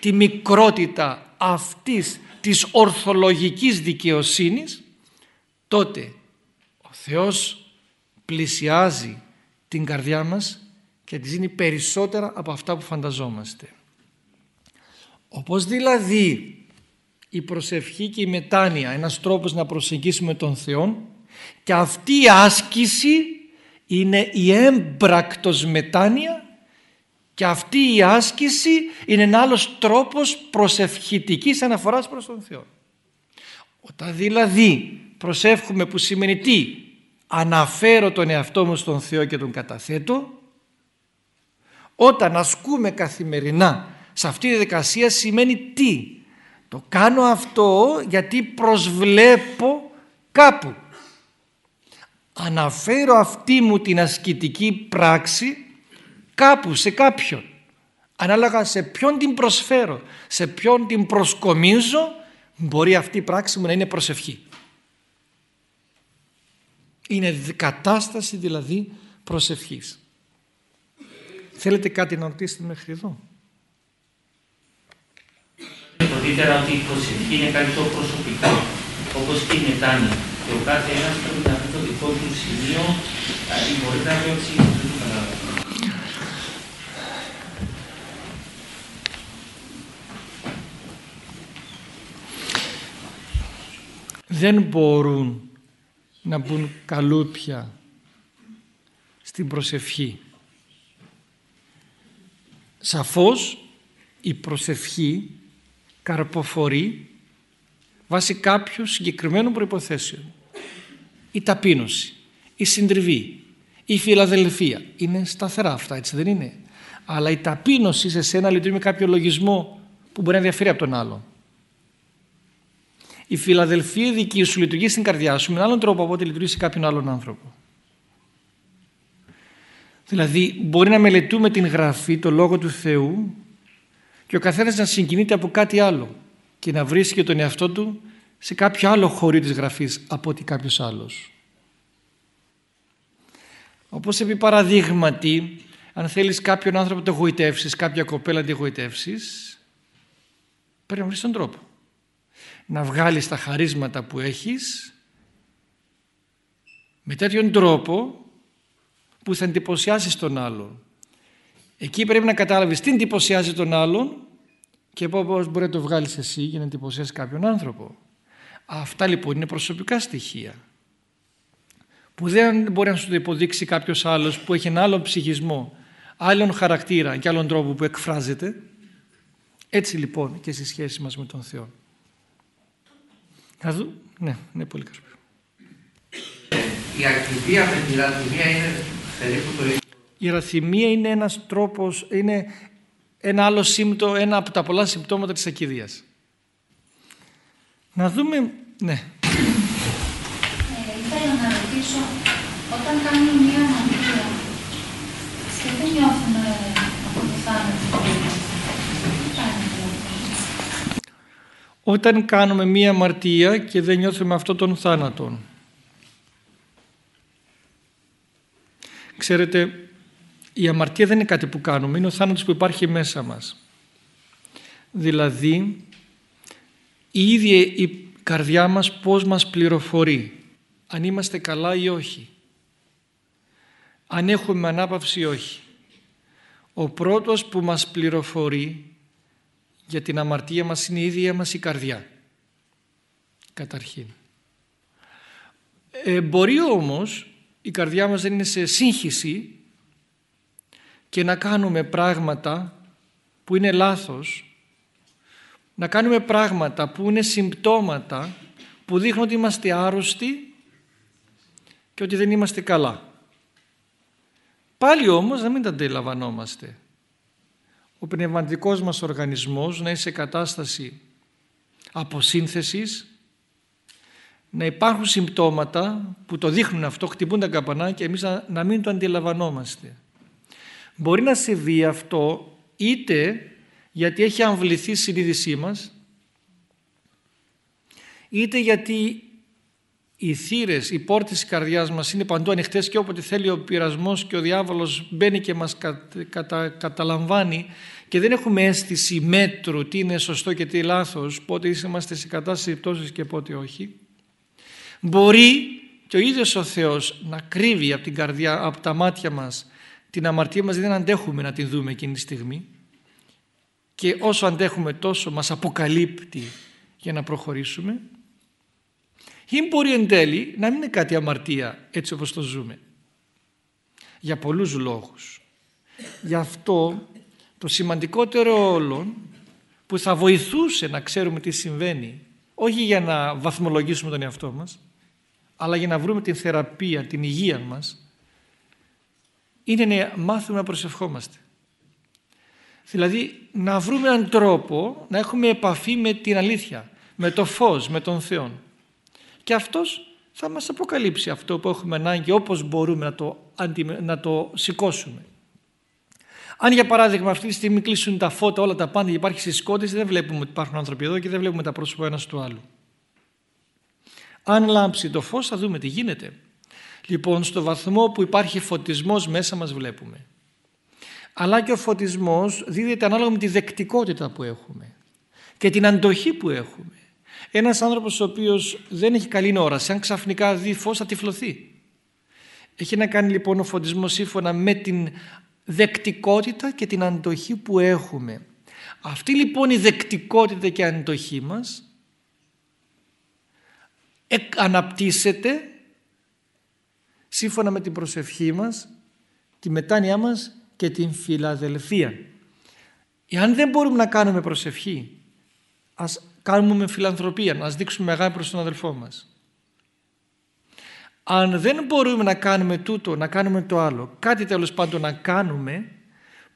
Speaker 1: τη μικρότητα αυτής της ορθολογικής δικαιοσύνης τότε ο Θεός πλησιάζει την καρδιά μας και τη δίνει περισσότερα από αυτά που φανταζόμαστε. Όπως δηλαδή η προσευχή και η μετάνοια ένας τρόπος να προσεγγίσουμε τον Θεό και αυτή η άσκηση είναι η έμπρακτος μετάνοια και αυτή η άσκηση είναι ένα άλλος τρόπος προσευχητικής αναφοράς προς τον Θεό. Όταν δηλαδή προσεύχουμε που σημαίνει τι; Αναφέρω τον εαυτό μου στον Θεό και τον καταθέτω όταν ασκούμε καθημερινά σε αυτή τη δικασία σημαίνει τι; Το κάνω αυτό γιατί προσβλέπω κάπου. Αναφέρω αυτή μου την ασκητική πράξη κάπου σε κάποιον. Ανάλογα σε ποιον την προσφέρω σε ποιον την προσκομίζω μπορεί αυτή η πράξη μου να είναι προσευχή. Είναι κατάσταση δηλαδή προσευχής. Θέλετε κάτι να ρωτήσετε μέχρι εδώ;
Speaker 2: Πρωτήτερα ότι η προσευχή είναι κάτι το προσωπικό όπως και η μετάνοια και ο κάθε ένας πρέπει να βρει το δικό του σημείο μπορείτε να το εξηγήσετε το κατάλαβα
Speaker 1: δεν μπορούν να μπουν καλούπια στην προσευχή. Σαφώς η προσευχή καρποφορεί βάσει κάποιου συγκεκριμένων προϋποθέσεων. Η ταπείνωση, η συντριβή, η φιλαδελφία. Είναι σταθερά αυτά, έτσι δεν είναι; Αλλά η ταπείνωση σε σένα λειτουργεί με κάποιο λογισμό που μπορεί να διαφέρει από τον άλλο η φιλαδελφία δική σου λειτουργεί στην καρδιά σου με άλλον τρόπο από ό,τι λειτουργεί σε κάποιον άλλον άνθρωπο. Δηλαδή μπορεί να μελετούμε την γραφή, το Λόγο του Θεού και ο καθένας να συγκινείται από κάτι άλλο και να βρίσκει τον εαυτό του σε κάποιο άλλο χωρί της γραφής από ότι κάποιος άλλος. Όπως επί παραδείγματι, αν θέλεις κάποιον άνθρωπο να το εγωιτεύσεις, κάποια κοπέλα να το εγωιτεύσεις, πρέπει να βρεις τον τρόπο να βγάλεις τα χαρίσματα που έχεις με τέτοιον τρόπο που θα εντυπωσιάσεις τον άλλον. Εκεί πρέπει να κατάλαβεις τι εντυπωσιάζει τον άλλον και πώς μπορεί να το βγάλεις εσύ για να εντυπωσιάσεις κάποιον άνθρωπο. Αυτά λοιπόν είναι προσωπικά στοιχεία που δεν μπορεί να σου το υποδείξει κάποιος άλλος που έχει ένα άλλο ψυχισμό, άλλον χαρακτήρα και άλλον τρόπο που εκφράζεται. Έτσι λοιπόν και στη σχέση μας με τον Θεό. Να δω. Ναι, είναι πολύ καλό.
Speaker 2: Η ακρίβεια με τη ραθυμία είναι περίπου το ίδιο.
Speaker 1: Η ραθυμία είναι ένας τρόπος, είναι ένα άλλο σύμπτωμα, ένα από τα πολλά συμπτώματα της ακιδείας. Να δούμε, ναι.
Speaker 3: Ε, ήθελα να ρωτήσω, όταν κάνουμε μία αμαρτία και δεν νιώθουμε από το θάνατο;
Speaker 1: Όταν κάνουμε μία αμαρτία και δεν νιώθουμε αυτό τον θάνατο. Ξέρετε, η αμαρτία δεν είναι κάτι που κάνουμε, είναι ο θάνατος που υπάρχει μέσα μας. Δηλαδή, η ίδια η καρδιά μας πώς μας πληροφορεί, αν είμαστε καλά ή όχι, αν έχουμε ανάπαυση ή όχι. Ο πρώτος που μας πληροφορεί για την αμαρτία μας είναι η ίδια μας η καρδιά. Καταρχήν. Ε, μπορεί όμως η καρδιά μας δεν είναι σε σύγχυση και να κάνουμε πράγματα που είναι λάθος, να κάνουμε πράγματα που είναι συμπτώματα που δείχνουν ότι είμαστε άρρωστοι και ότι δεν είμαστε καλά. Πάλι όμως να μην τα αντιλαμβανόμαστε ο πνευματικός μας οργανισμός να είναι σε κατάσταση αποσύνθεσης, να υπάρχουν συμπτώματα που το δείχνουν αυτό, χτυπούν τα καπανά και εμείς να, να μην το αντιλαμβανόμαστε. Μπορεί να συμβεί αυτό είτε γιατί έχει αμβληθεί η συνείδησή μας είτε γιατί οι θύρες, οι πόρτες της καρδιάς μας είναι παντού ανοιχτές και όποτε θέλει ο πειρασμός και ο διάβολος μπαίνει και μας κατα, καταλαμβάνει και δεν έχουμε αίσθηση μέτρου τι είναι σωστό και τι λάθος, πότε είμαστε σε κατάσταση πτώσης και πότε όχι. Μπορεί και ο ίδιος ο Θεός να κρύβει από την καρδιά, από τα μάτια μας την αμαρτία μας δεν αντέχουμε να την δούμε εκείνη τη στιγμή. Και όσο αντέχουμε τόσο μας αποκαλύπτει για να προχωρήσουμε. Ή μπορεί εν τέλει να μην είναι κάτι αμαρτία έτσι όπως το ζούμε. Για πολλούς λόγους. Γι' αυτό το σημαντικότερο όλων που θα βοηθούσε να ξέρουμε τι συμβαίνει όχι για να βαθμολογήσουμε τον εαυτό μας αλλά για να βρούμε την θεραπεία, την υγεία μας είναι να μάθουμε να προσευχόμαστε. Δηλαδή να βρούμε έναν τρόπο να έχουμε επαφή με την αλήθεια, με το φως, με τον Θεό. Και αυτός θα μας αποκαλύψει αυτό που έχουμε ανάγκη όπως μπορούμε να το, να το σηκώσουμε. Αν για παράδειγμα αυτή τη στιγμή κλείσουν τα φώτα, όλα τα πάντα και υπάρχει συσκότηση, δεν βλέπουμε ότι υπάρχουν άνθρωποι εδώ και δεν βλέπουμε τα πρόσωπα ένας του άλλου. Αν λάμψει το φως θα δούμε τι γίνεται. Λοιπόν, στο βαθμό που υπάρχει φωτισμός μέσα μας βλέπουμε. Αλλά και ο φωτισμός δίδεται ανάλογα με τη δεκτικότητα που έχουμε και την αντοχή που έχουμε. Ένας άνθρωπος ο οποίος δεν έχει καλή όραση, αν ξαφνικά δει φως θα τυφλωθεί. Έχει να κάνει λοιπόν ο φωτισμός σύμφωνα με την δεκτικότητα και την αντοχή που έχουμε. Αυτή λοιπόν η δεκτικότητα και η αντοχή μας αναπτύσσεται σύμφωνα με την προσευχή μας, τη μετάνοιά μας και την φιλαδελφία. Εάν δεν μπορούμε να κάνουμε προσευχή, ας κάνουμε φιλανθρωπία, να δείξουμε μεγάλη προς τον αδελφό μας. Αν δεν μπορούμε να κάνουμε τούτο, να κάνουμε το άλλο, κάτι τέλος πάντων να κάνουμε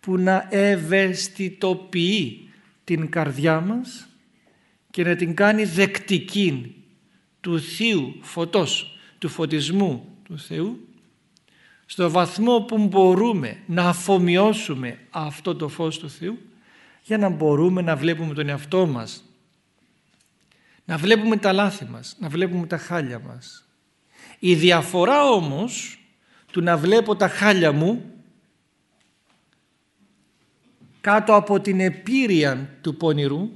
Speaker 1: που να ευαισθητοποιεί την καρδιά μας και να την κάνει δεκτική του Θείου φωτός, του φωτισμού του Θεού στο βαθμό που μπορούμε να αφομοιώσουμε αυτό το φως του Θεού για να μπορούμε να βλέπουμε τον εαυτό μας να βλέπουμε τα λάθη μας, να βλέπουμε τα χάλια μας. Η διαφορά όμως του να βλέπω τα χάλια μου κάτω από την επίρρεια του πονηρού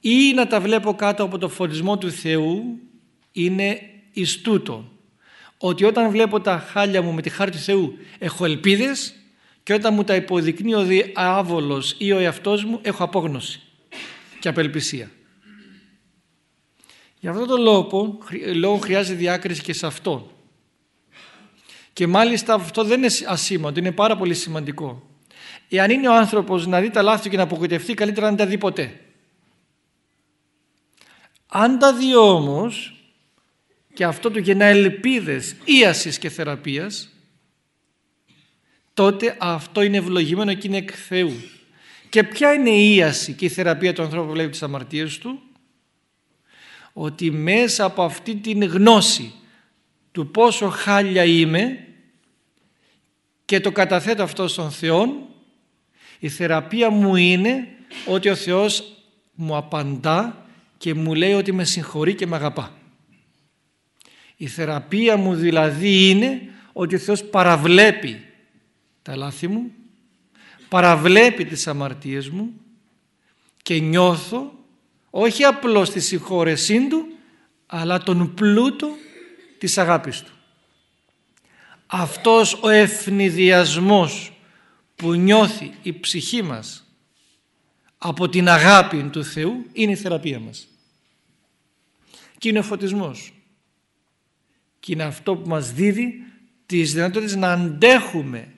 Speaker 1: ή να τα βλέπω κάτω από το φωτισμό του Θεού είναι εις τούτο ότι όταν βλέπω τα χάλια μου με τη χάρη του Θεού έχω ελπίδες και όταν μου τα υποδεικνύει ο διάβολος ή ο εαυτός μου έχω απόγνωση και απελπισία. Για αυτόν τον λόγο, λόγο χρειάζεται διάκριση και σε αυτό. Και μάλιστα αυτό δεν είναι ασήμαντο, είναι πάρα πολύ σημαντικό. Εάν είναι ο άνθρωπος να δει τα λάθη και να απογοητευτεί, καλύτερα να μην τα δει ποτέ. Αν τα δει όμως και αυτό του γεννά ελπίδες ίασης και θεραπείας, τότε αυτό είναι ευλογημένο και είναι εκ Θεού. Και ποια είναι η ίαση και η θεραπεία του ανθρώπου που βλέπει τις αμαρτίες του, ότι μέσα από αυτή την γνώση του πόσο χάλια είμαι και το καταθέτω αυτό στον Θεό η θεραπεία μου είναι ότι ο Θεός μου απαντά και μου λέει ότι με συγχωρεί και με αγαπά. Η θεραπεία μου δηλαδή είναι ότι ο Θεός παραβλέπει τα λάθη μου, παραβλέπει τις αμαρτίες μου και νιώθω όχι απλώς τη συγχώρεσή του αλλά τον πλούτο της αγάπης του. Αυτός ο ευνηδιασμός που νιώθει η ψυχή μας από την αγάπη του Θεού είναι η θεραπεία μας. Και είναι ο φωτισμός. Και είναι αυτό που μας δίδει τις δυνατότητες να αντέχουμε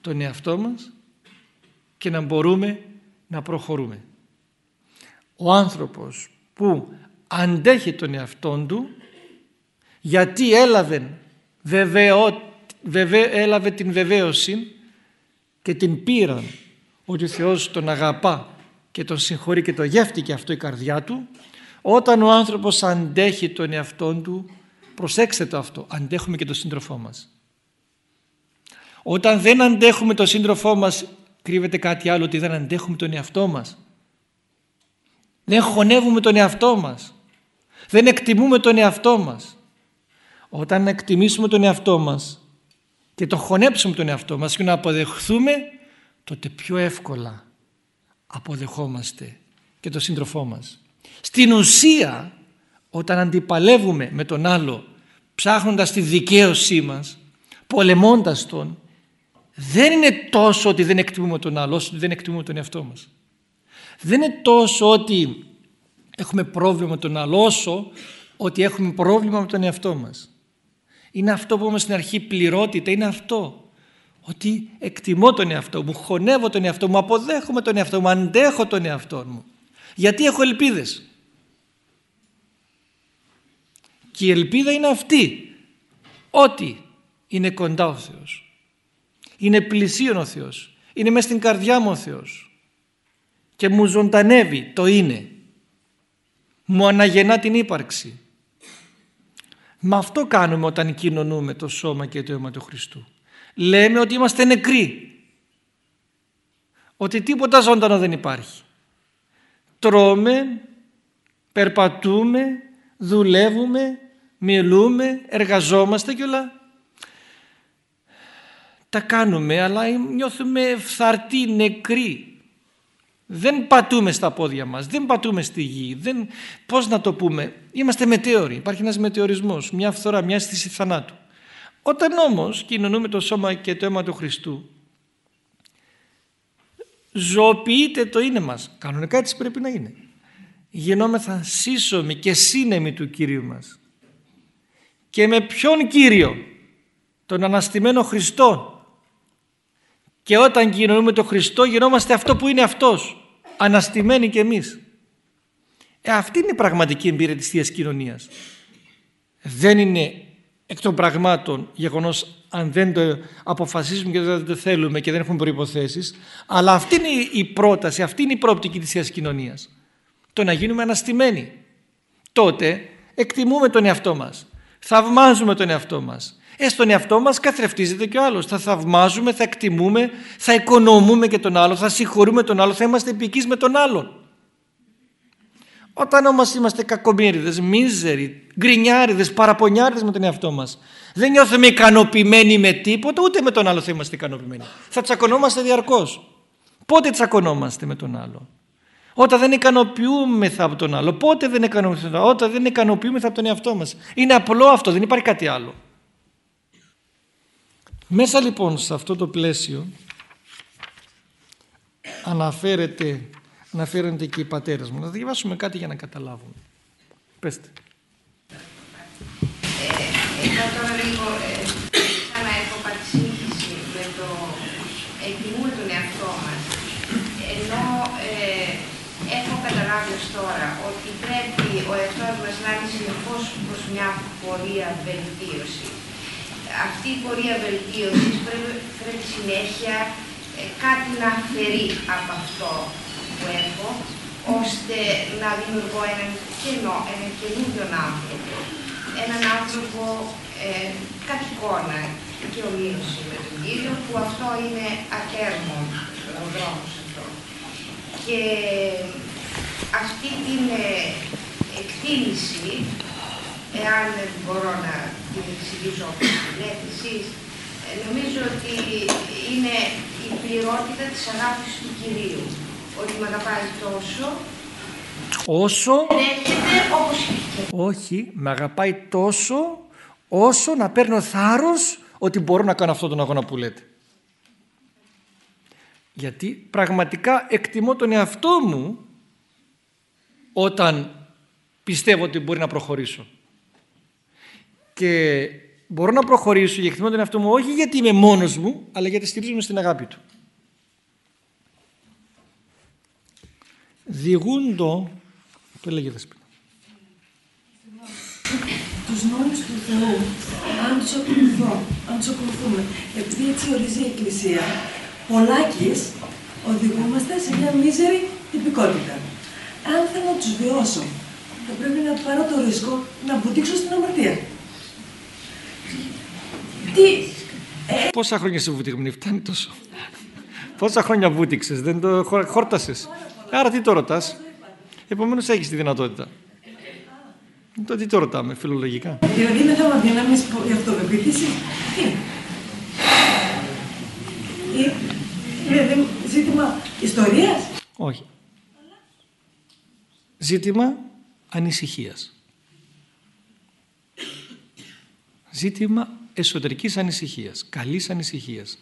Speaker 1: τον εαυτό μας και να μπορούμε να προχωρούμε. Ο άνθρωπος που αντέχει τον εαυτόν του γιατί έλαβε, βεβαιό, βεβαι, έλαβε την βεβαίωση και την πήραν ότι ο Θεός τον αγαπά και τον συγχωρεί και το γεύτηκε αυτό η καρδιά του Όταν ο άνθρωπος αντέχει τον εαυτό του, προσέξτε το αυτό, αντέχουμε και τον σύντροφό μας. Όταν δεν αντέχουμε τον σύντροφό μας, κρύβεται κάτι άλλο ότι δεν αντέχουμε τον εαυτό μας. Δεν χωνεύουμε τον εαυτό μας. Δεν εκτιμούμε τον εαυτό μας. Όταν εκτιμήσουμε τον εαυτό μας και το χωνέψουμε τον εαυτό μας και να αποδεχθούμε, τότε πιο εύκολα αποδεχόμαστε και τον σύντροφό μας. Στην ουσία, όταν αντιπαλεύουμε με τον άλλο, ψάχνοντας τη δικαίωσή μας, πολεμώντας τον, δεν είναι τόσο ότι δεν εκτιμούμε τον άλλο, όσο ότι δεν εκτιμούμε τον εαυτό μας. Δεν είναι τόσο ότι έχουμε πρόβλημα με τον άλλο, όσο ότι έχουμε πρόβλημα με τον εαυτό μας. Είναι αυτό που όμως στην αρχή πληρότητα, είναι αυτό. Ότι εκτιμώ τον εαυτό μου, χωνεύω τον εαυτό μου, αποδέχομαι τον εαυτό μου, αντέχω τον εαυτό μου. Γιατί έχω ελπίδες; Και η ελπίδα είναι αυτή. Ότι είναι κοντά ο Θεός. Είναι πλησίον ο Θεός. Είναι μέσα στην καρδιά μου ο Θεός. Και μου ζωντανεύει το είναι. Μου αναγεννά την ύπαρξη. Με αυτό κάνουμε όταν κοινωνούμε το σώμα και το αίμα του Χριστού. Λέμε ότι είμαστε νεκροί. Ότι τίποτα ζωντανό δεν υπάρχει. Τρώμε, περπατούμε, δουλεύουμε, μιλούμε, εργαζόμαστε και όλα. Τα κάνουμε αλλά νιώθουμε φθαρτοί, νεκροί. Δεν πατούμε στα πόδια μας, δεν πατούμε στη γη, δεν, πώς να το πούμε, είμαστε μετέωροι, υπάρχει ένας μετεωρισμός, μια φθορά, μια αίσθηση θανάτου. Όταν όμως κοινωνούμε το σώμα και το αίμα του Χριστού, ζωοποιείται το είναι μας, κανονικά έτσι πρέπει να είναι. Γινόμεθα σύσσωμοι και σύνεμοι του Κυρίου μας. Και με ποιον Κύριο, τον αναστημένο Χριστό, και όταν κοινωνούμε τον Χριστό γινόμαστε αυτό που είναι Αυτός, αναστημένοι κι εμείς. Ε, αυτή είναι η πραγματική εμπειρία της Θείας Κοινωνίας. Δεν είναι εκ των πραγμάτων γεγονός αν δεν το αποφασίσουμε και δεν το θέλουμε και δεν έχουμε προϋποθέσεις, αλλά αυτή είναι η πρόταση, αυτή είναι η πρόπτικη της Θείας Κοινωνίας. Το να γίνουμε αναστημένοι. Τότε εκτιμούμε τον εαυτό μας, θαυμάζουμε τον εαυτό μας, ε, στον εαυτό μας καθρεφτίζεται και ο άλλος. Θα θαυμάζουμε, θα εκτιμούμε, θα οικονομούμε και τον άλλο, θα συγχωρούμε τον άλλο, θα είμαστε επικείς με τον άλλον. Όταν όμως είμαστε κακομύριδες, μίζεροι, γκρινιάριδες, παραπονιάριδες με τον εαυτό μας, δεν νιώθουμε ικανοποιημένοι με τίποτα, ούτε με τον άλλο θα είμαστε ικανοποιημένοι. Θα τσακωνόμαστε διαρκώς. Πότε τσακωνόμαστε με τον άλλο; Όταν δεν ικανοποιούμε από τον άλλο. Πότε δεν ικανοποιούμε Όταν δεν ικανοποιούμε από τον εαυτό μας. Είναι απλό αυτό, δεν υπάρχει κάτι άλλο. Μέσα λοιπόν σε αυτό το πλαίσιο αναφέρεται, αναφέρονται και οι πατέρες μου. Να διαβάσουμε κάτι για να καταλάβουμε. Πέστε.
Speaker 4: Ε, εγώ τώρα λίγο ε, σαν να έχω παρησύγχυση με το εκτιμούμε τον εαυτό μας. Ενώ ε, έχω καταλάβει ως τώρα ότι πρέπει ο εαυτός μας να είναι συνεχώς προς μια πορεία βελτίωσης αυτή η πορεία βελτίωσης πρέπει, πρέπει συνέχεια ε, κάτι να αφαιρεί από αυτό που έχω, ώστε να δημιουργώ έναν κενό, έναν καινούριο άνθρωπο. Έναν άνθρωπο ε, κατ' εικόνα και ομοίωση με τον Κύριο, που αυτό είναι ακέρμο ο δρόμος αυτό. Και αυτή την ε, εκτίμηση εάν μπορώ να την εξηγήσω όπως την λέτε εσείς, ε, νομίζω ότι είναι η πληρότητα της αγάπης του Κυρίου. Ότι με αγαπάει τόσο
Speaker 1: Όσο...
Speaker 4: όπως
Speaker 1: Όχι, με αγαπάει τόσο όσο να παίρνω θάρρος ότι μπορώ να κάνω αυτόν τον αγώνα που λέτε. Γιατί πραγματικά εκτιμώ τον εαυτό μου όταν πιστεύω ότι μπορεί να προχωρήσω και μπορώ να προχωρήσω για εκτιμώ τον εαυτό μου όχι γιατί είμαι μόνος μου αλλά γιατί στηρίζομαι στην αγάπη του. Διηγούντο το έλεγε δεσπίνα.
Speaker 5: Τους νόμους του Θεού, αν τους ακολουθώ, αν τους ακολουθούμε, επειδή έτσι ορίζει η Εκκλησία, πολλάκις οδηγούμαστε σε μια μίζερη τυπικότητα. Αν θέλω να τους βιώσω θα πρέπει να πάρω το ρίσκο να βουτήξω στην αμαρτία. Τι...
Speaker 1: Ε... Πόσα χρόνια είσαι βουτυγμένη, φτάνει τόσο. Πόσα χρόνια βούτυξες, δεν το χόρτασες. Άρα τι το ρωτάς; Επομένως έχεις τη δυνατότητα. Το τι το ρωτάμε, φιλολογικά.
Speaker 5: Δηλαδή είναι θέμα δύναμης για αυτοπεποίθηση. Τι; Είναι ζήτημα ιστορίας;
Speaker 1: Όχι. Ζήτημα ανησυχίας. Ζήτημα εσωτερικής ανησυχίας, καλής ανησυχίας.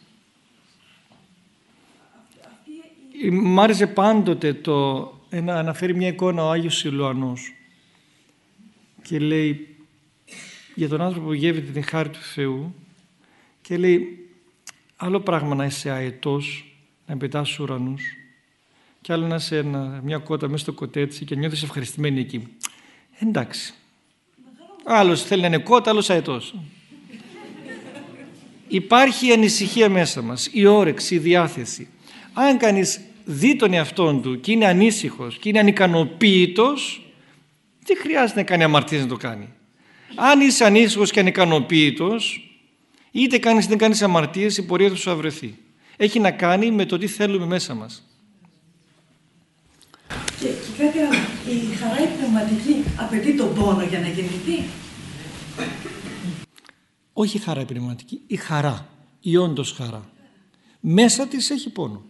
Speaker 1: Μ' άρεσε πάντοτε το, ένα, αναφέρει μια εικόνα ο Άγιος Σιλουανός και λέει για τον άνθρωπο που γεύεται την χάρη του Θεού και λέει άλλο πράγμα να είσαι αετός, να πετάς ουρανούς και άλλο να είσαι μια κότα μέσα στο κοτέτσι και νιώθεις ευχαριστημένη εκεί. Εντάξει. Άλλος θέλει να είναι κότα, άλλος αετός. Υπάρχει ανησυχία μέσα μας, η όρεξη, η διάθεση. Αν κανείς δει τον εαυτόν του και είναι ανήσυχος και είναι ανικανοποίητος, δεν χρειάζεται να κάνει αμαρτίες να το κάνει. Αν είσαι ανήσυχος και ανικανοποίητος, είτε κάνεις είτε δεν κάνεις αμαρτίες, η πορεία του σου θα βρεθεί. Έχει να κάνει με το τι θέλουμε μέσα μας.
Speaker 5: Και, και κάτι άλλο, η χαρά η πνευματική απαιτεί τον πόνο για να γεννηθεί.
Speaker 1: Όχι η χαρά η πνευματική, η χαρά, η όντως χαρά. Μέσα της έχει πόνο.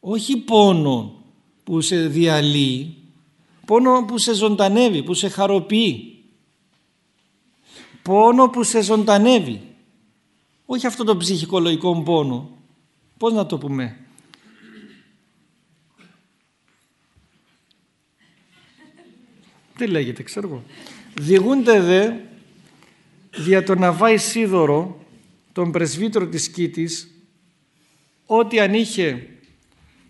Speaker 1: Όχι πόνο που σε διαλύει, πόνο που σε ζωντανεύει, που σε χαροποιεί. Πόνο που σε ζωντανεύει. Όχι αυτό το ψυχικολογικό πόνο. Πώς να το πούμε; Τι λέγεται, ξέρω εγώ. Διηγούνται δε δια τον Αβάη Σίδωρο, τον πρεσβύτερο της Κίτης, ότι αν είχε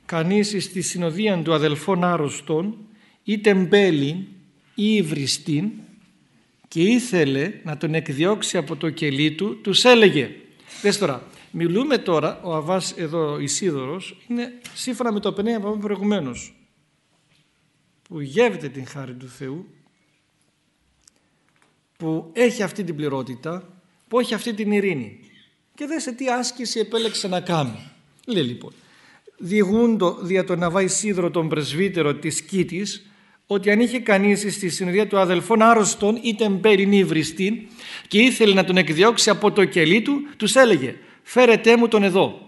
Speaker 1: κανείς στη συνοδεία του αδελφών άρρωστων ή τεμπέλη ή υβριστήν και ήθελε να τον εκδιώξει από το κελί του, τους έλεγε. Δες τώρα, μιλούμε τώρα, ο Αβάς εδώ Ισίδωρος, είναι σύμφωνα με το πνεύμα που είπαμε προηγουμένως, που γεύεται την χάρη του Θεού, που έχει αυτή την πληρότητα, που έχει αυτή την ειρήνη. Και δες τι άσκηση επέλεξε να κάνει. Λέει λοιπόν, διηγούντο δια τον Αβάη Σίδρο τον πρεσβύτερο της Κίτης ότι αν είχε κανείς στη συνοδεία του αδελφών άρρωστον ή τεμπέριν βριστήν και ήθελε να τον εκδιώξει από το κελί του, τους έλεγε «Φέρετέ μου τον εδώ».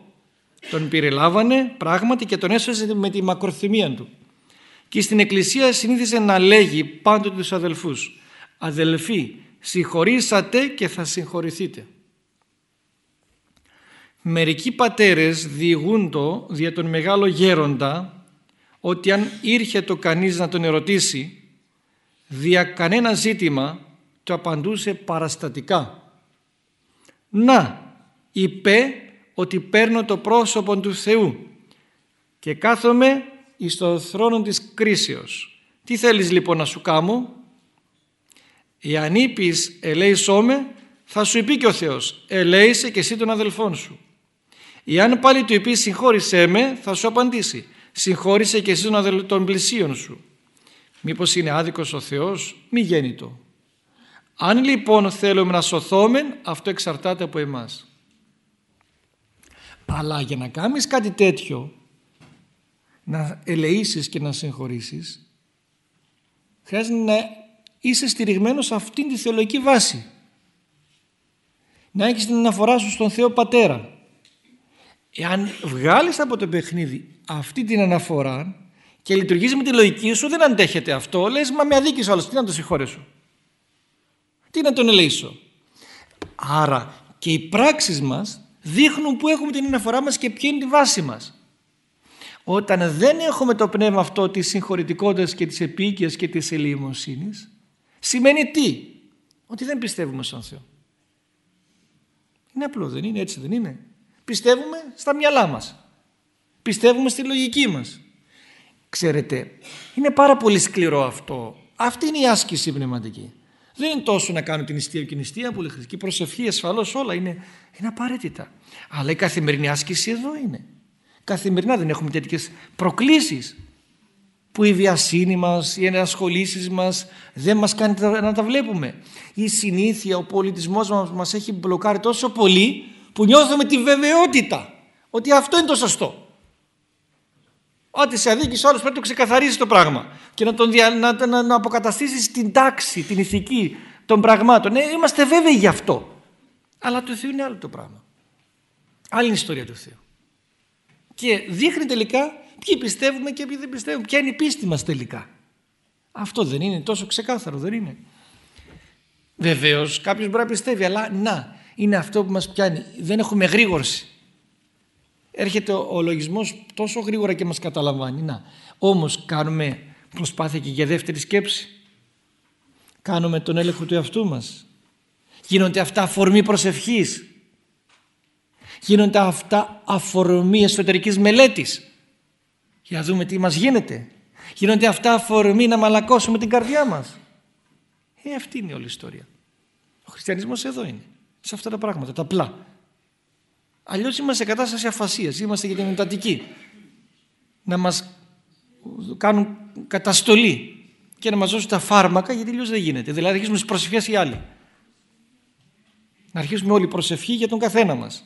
Speaker 1: Τον περιλάβανε πράγματι και τον έσωσε με τη μακροθυμία του. Και στην εκκλησία συνήθιζε να λέγει πάντοτε τους αδελφούς «Αδελφοί, συγχωρήσατε και θα συγχωρηθείτε». Μερικοί πατέρες διηγούν το δια τον μεγάλο γέροντα ότι αν ήρχε το κανείς να τον ερωτήσει δια κανένα ζήτημα το απαντούσε παραστατικά. Να, είπε ότι παίρνω το πρόσωπο του Θεού και κάθομαι εις το θρόνο της κρίσεως. Τι θέλεις λοιπόν να σου κάνω. Εάν είπεις ελέησόμε θα σου πει και ο Θεός ελέησε και εσύ τον αδελφόν σου. Εάν πάλι του πει συγχώρησέ με θα σου απαντήσει συγχώρησε και εσύ τον πλησίον σου. Μήπως είναι άδικος ο Θεός, μη γέννητο. Αν λοιπόν θέλουμε να σωθούμε, αυτό εξαρτάται από εμάς. Αλλά για να κάνεις κάτι τέτοιο, να ελεήσεις και να συγχωρήσεις, χρειάζεται να είσαι στηριγμένος σε αυτήν τη θεολογική βάση. Να έχεις την αναφορά σου στον Θεό Πατέρα. Εάν βγάλεις από το παιχνίδι αυτή την αναφορά και λειτουργείς με τη λογική σου, δεν αντέχεται αυτό. Λες, μα με αδίκησε όλος, τι να το συγχωρέσω; Τι να τον ελέησω. Άρα και οι πράξεις μας δείχνουν που έχουμε την αναφορά μας και ποια είναι τη βάση μας. Όταν δεν έχουμε το πνεύμα αυτό της συγχωρητικότητας και της επίκαιας και της ελεημοσύνης, σημαίνει τι; Ότι δεν πιστεύουμε στον Θεό. Είναι απλό, δεν είναι έτσι, δεν είναι; Πιστεύουμε στα μυαλά μας. Πιστεύουμε στη λογική μας. Ξέρετε, είναι πάρα πολύ σκληρό αυτό. Αυτή είναι η άσκηση πνευματική. Δεν είναι τόσο να κάνω την νηστεία και νηστεία πολύ χρηστική. προσευχή ασφαλώς όλα είναι, είναι απαραίτητα. Αλλά η καθημερινή άσκηση εδώ είναι. Καθημερινά δεν έχουμε τέτοιες προκλήσεις. που η βιασύνη μας, οι ενασχολήσεις μας δεν μας κάνει να τα βλέπουμε. Η συνήθεια, ο πολιτισμός μας μας έχει μπλοκάρει τόσο πολύ που νιώθουμε τη βεβαιότητα ότι αυτό είναι το σωστό. Ότι σε αδίκησε όλος πρέπει να το ξεκαθαρίσει το πράγμα και να, τον να, να, να αποκαταστήσεις την τάξη, την ηθική των πραγμάτων. Ναι, είμαστε βέβαιοι γι' αυτό. Αλλά το Θεό είναι άλλο το πράγμα. Άλλη είναι η ιστορία του Θεού. Και δείχνει τελικά ποιοι πιστεύουμε και ποιοι δεν πιστεύουμε. Ποια είναι η πίστη μας τελικά. Αυτό δεν είναι τόσο ξεκάθαρο, δεν είναι. Βεβαίως κάποιος μπορεί να πιστεύει, αλλά να, είναι αυτό που μας πιάνει. Δεν έχουμε γρήγορση. Έρχεται ο, ο λογισμός τόσο γρήγορα και μας καταλαμβάνει. Να, όμως κάνουμε προσπάθεια και για δεύτερη σκέψη. Κάνουμε τον έλεγχο του εαυτού μας. Γίνονται αυτά αφορμή προσευχής. Γίνονται αυτά αφορμή εσωτερικής μελέτης. Για να δούμε τι μας γίνεται. Γίνονται αυτά αφορμή να μαλακώσουμε την καρδιά μας. Ε, αυτή είναι όλη η ιστορία. Ο χριστιανισμός εδώ είναι. Σε αυτά τα πράγματα, τα απλά. Αλλιώς είμαστε σε κατάσταση αφασίας. Είμαστε για την εντατική. Να μας κάνουν καταστολή και να μας δώσουν τα φάρμακα γιατί αλλιώς δεν γίνεται. Δηλαδή αρχίσουμε στις προσευχές οι άλλοι. Να αρχίσουμε όλη προσευχή για τον καθένα μας.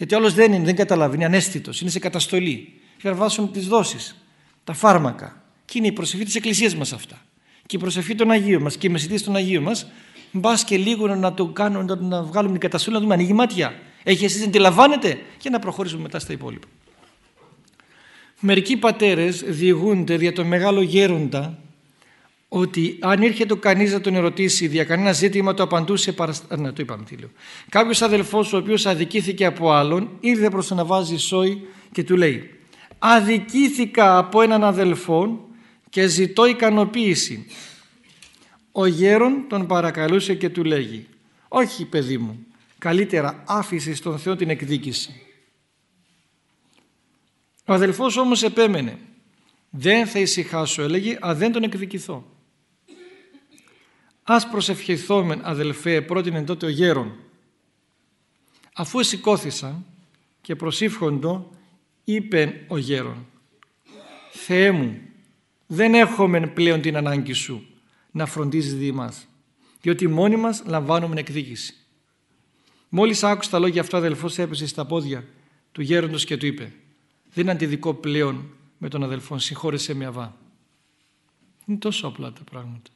Speaker 1: Γιατί όλος δεν είναι, δεν καταλάβει, είναι ανέστητος, είναι σε καταστολή. Και να βάσουμε τις δόσεις, τα φάρμακα. Και είναι η προσευχή της Εκκλησίας μας αυτά. Και η προσευχή των Αγίων μας και η μεσητή των Αγίων μας. Μπας και λίγο να το κάνουμε, να, να βγάλουμε την καταστολή, να δούμε ανοίγει μάτια. Έχει εσείς αντιλαμβάνετε; Και να προχωρήσουμε μετά στα υπόλοιπα. Μερικοί πατέρες διηγούνται δια τον μεγάλο γέροντα ότι αν έρχεται κανείς να τον ερωτήσει για κανένα ζήτημα, το απαντούσε παραστα... Να, το είπαμε τι λέω. Κάποιος αδελφός, ο οποίος αδικήθηκε από άλλον, ήρθε προς τον Αβάζη Σόι και του λέει: Αδικήθηκα από έναν αδελφό και ζητώ ικανοποίηση. Ο γέρον τον παρακαλούσε και του λέγει «Όχι παιδί μου, καλύτερα άφησες στον Θεό την εκδίκηση». Ο αδελφός όμως επέμενε «Δεν θα ησυχάσω» έλεγε «αν δεν τον εκδικηθώ». Ας προσευχηθόμεν αδελφέ πρότεινε τότε ο γέρον. Αφού σηκώθησαν και προσήφχοντο είπε ο γέρον «Θεέ μου, δεν έχουμε πλέον την ανάγκη σου να φροντίζεις δι' μας, διότι μόνοι μας λαμβάνουμε εκδίκηση». Μόλις άκουσε τα λόγια αυτά ο αδελφός έπεσε στα πόδια του γέροντος και του είπε «Δεν είναι αντιδικό πλέον με τον αδελφό, συγχώρεσέ με αβά». Είναι τόσο απλά τα πράγματα.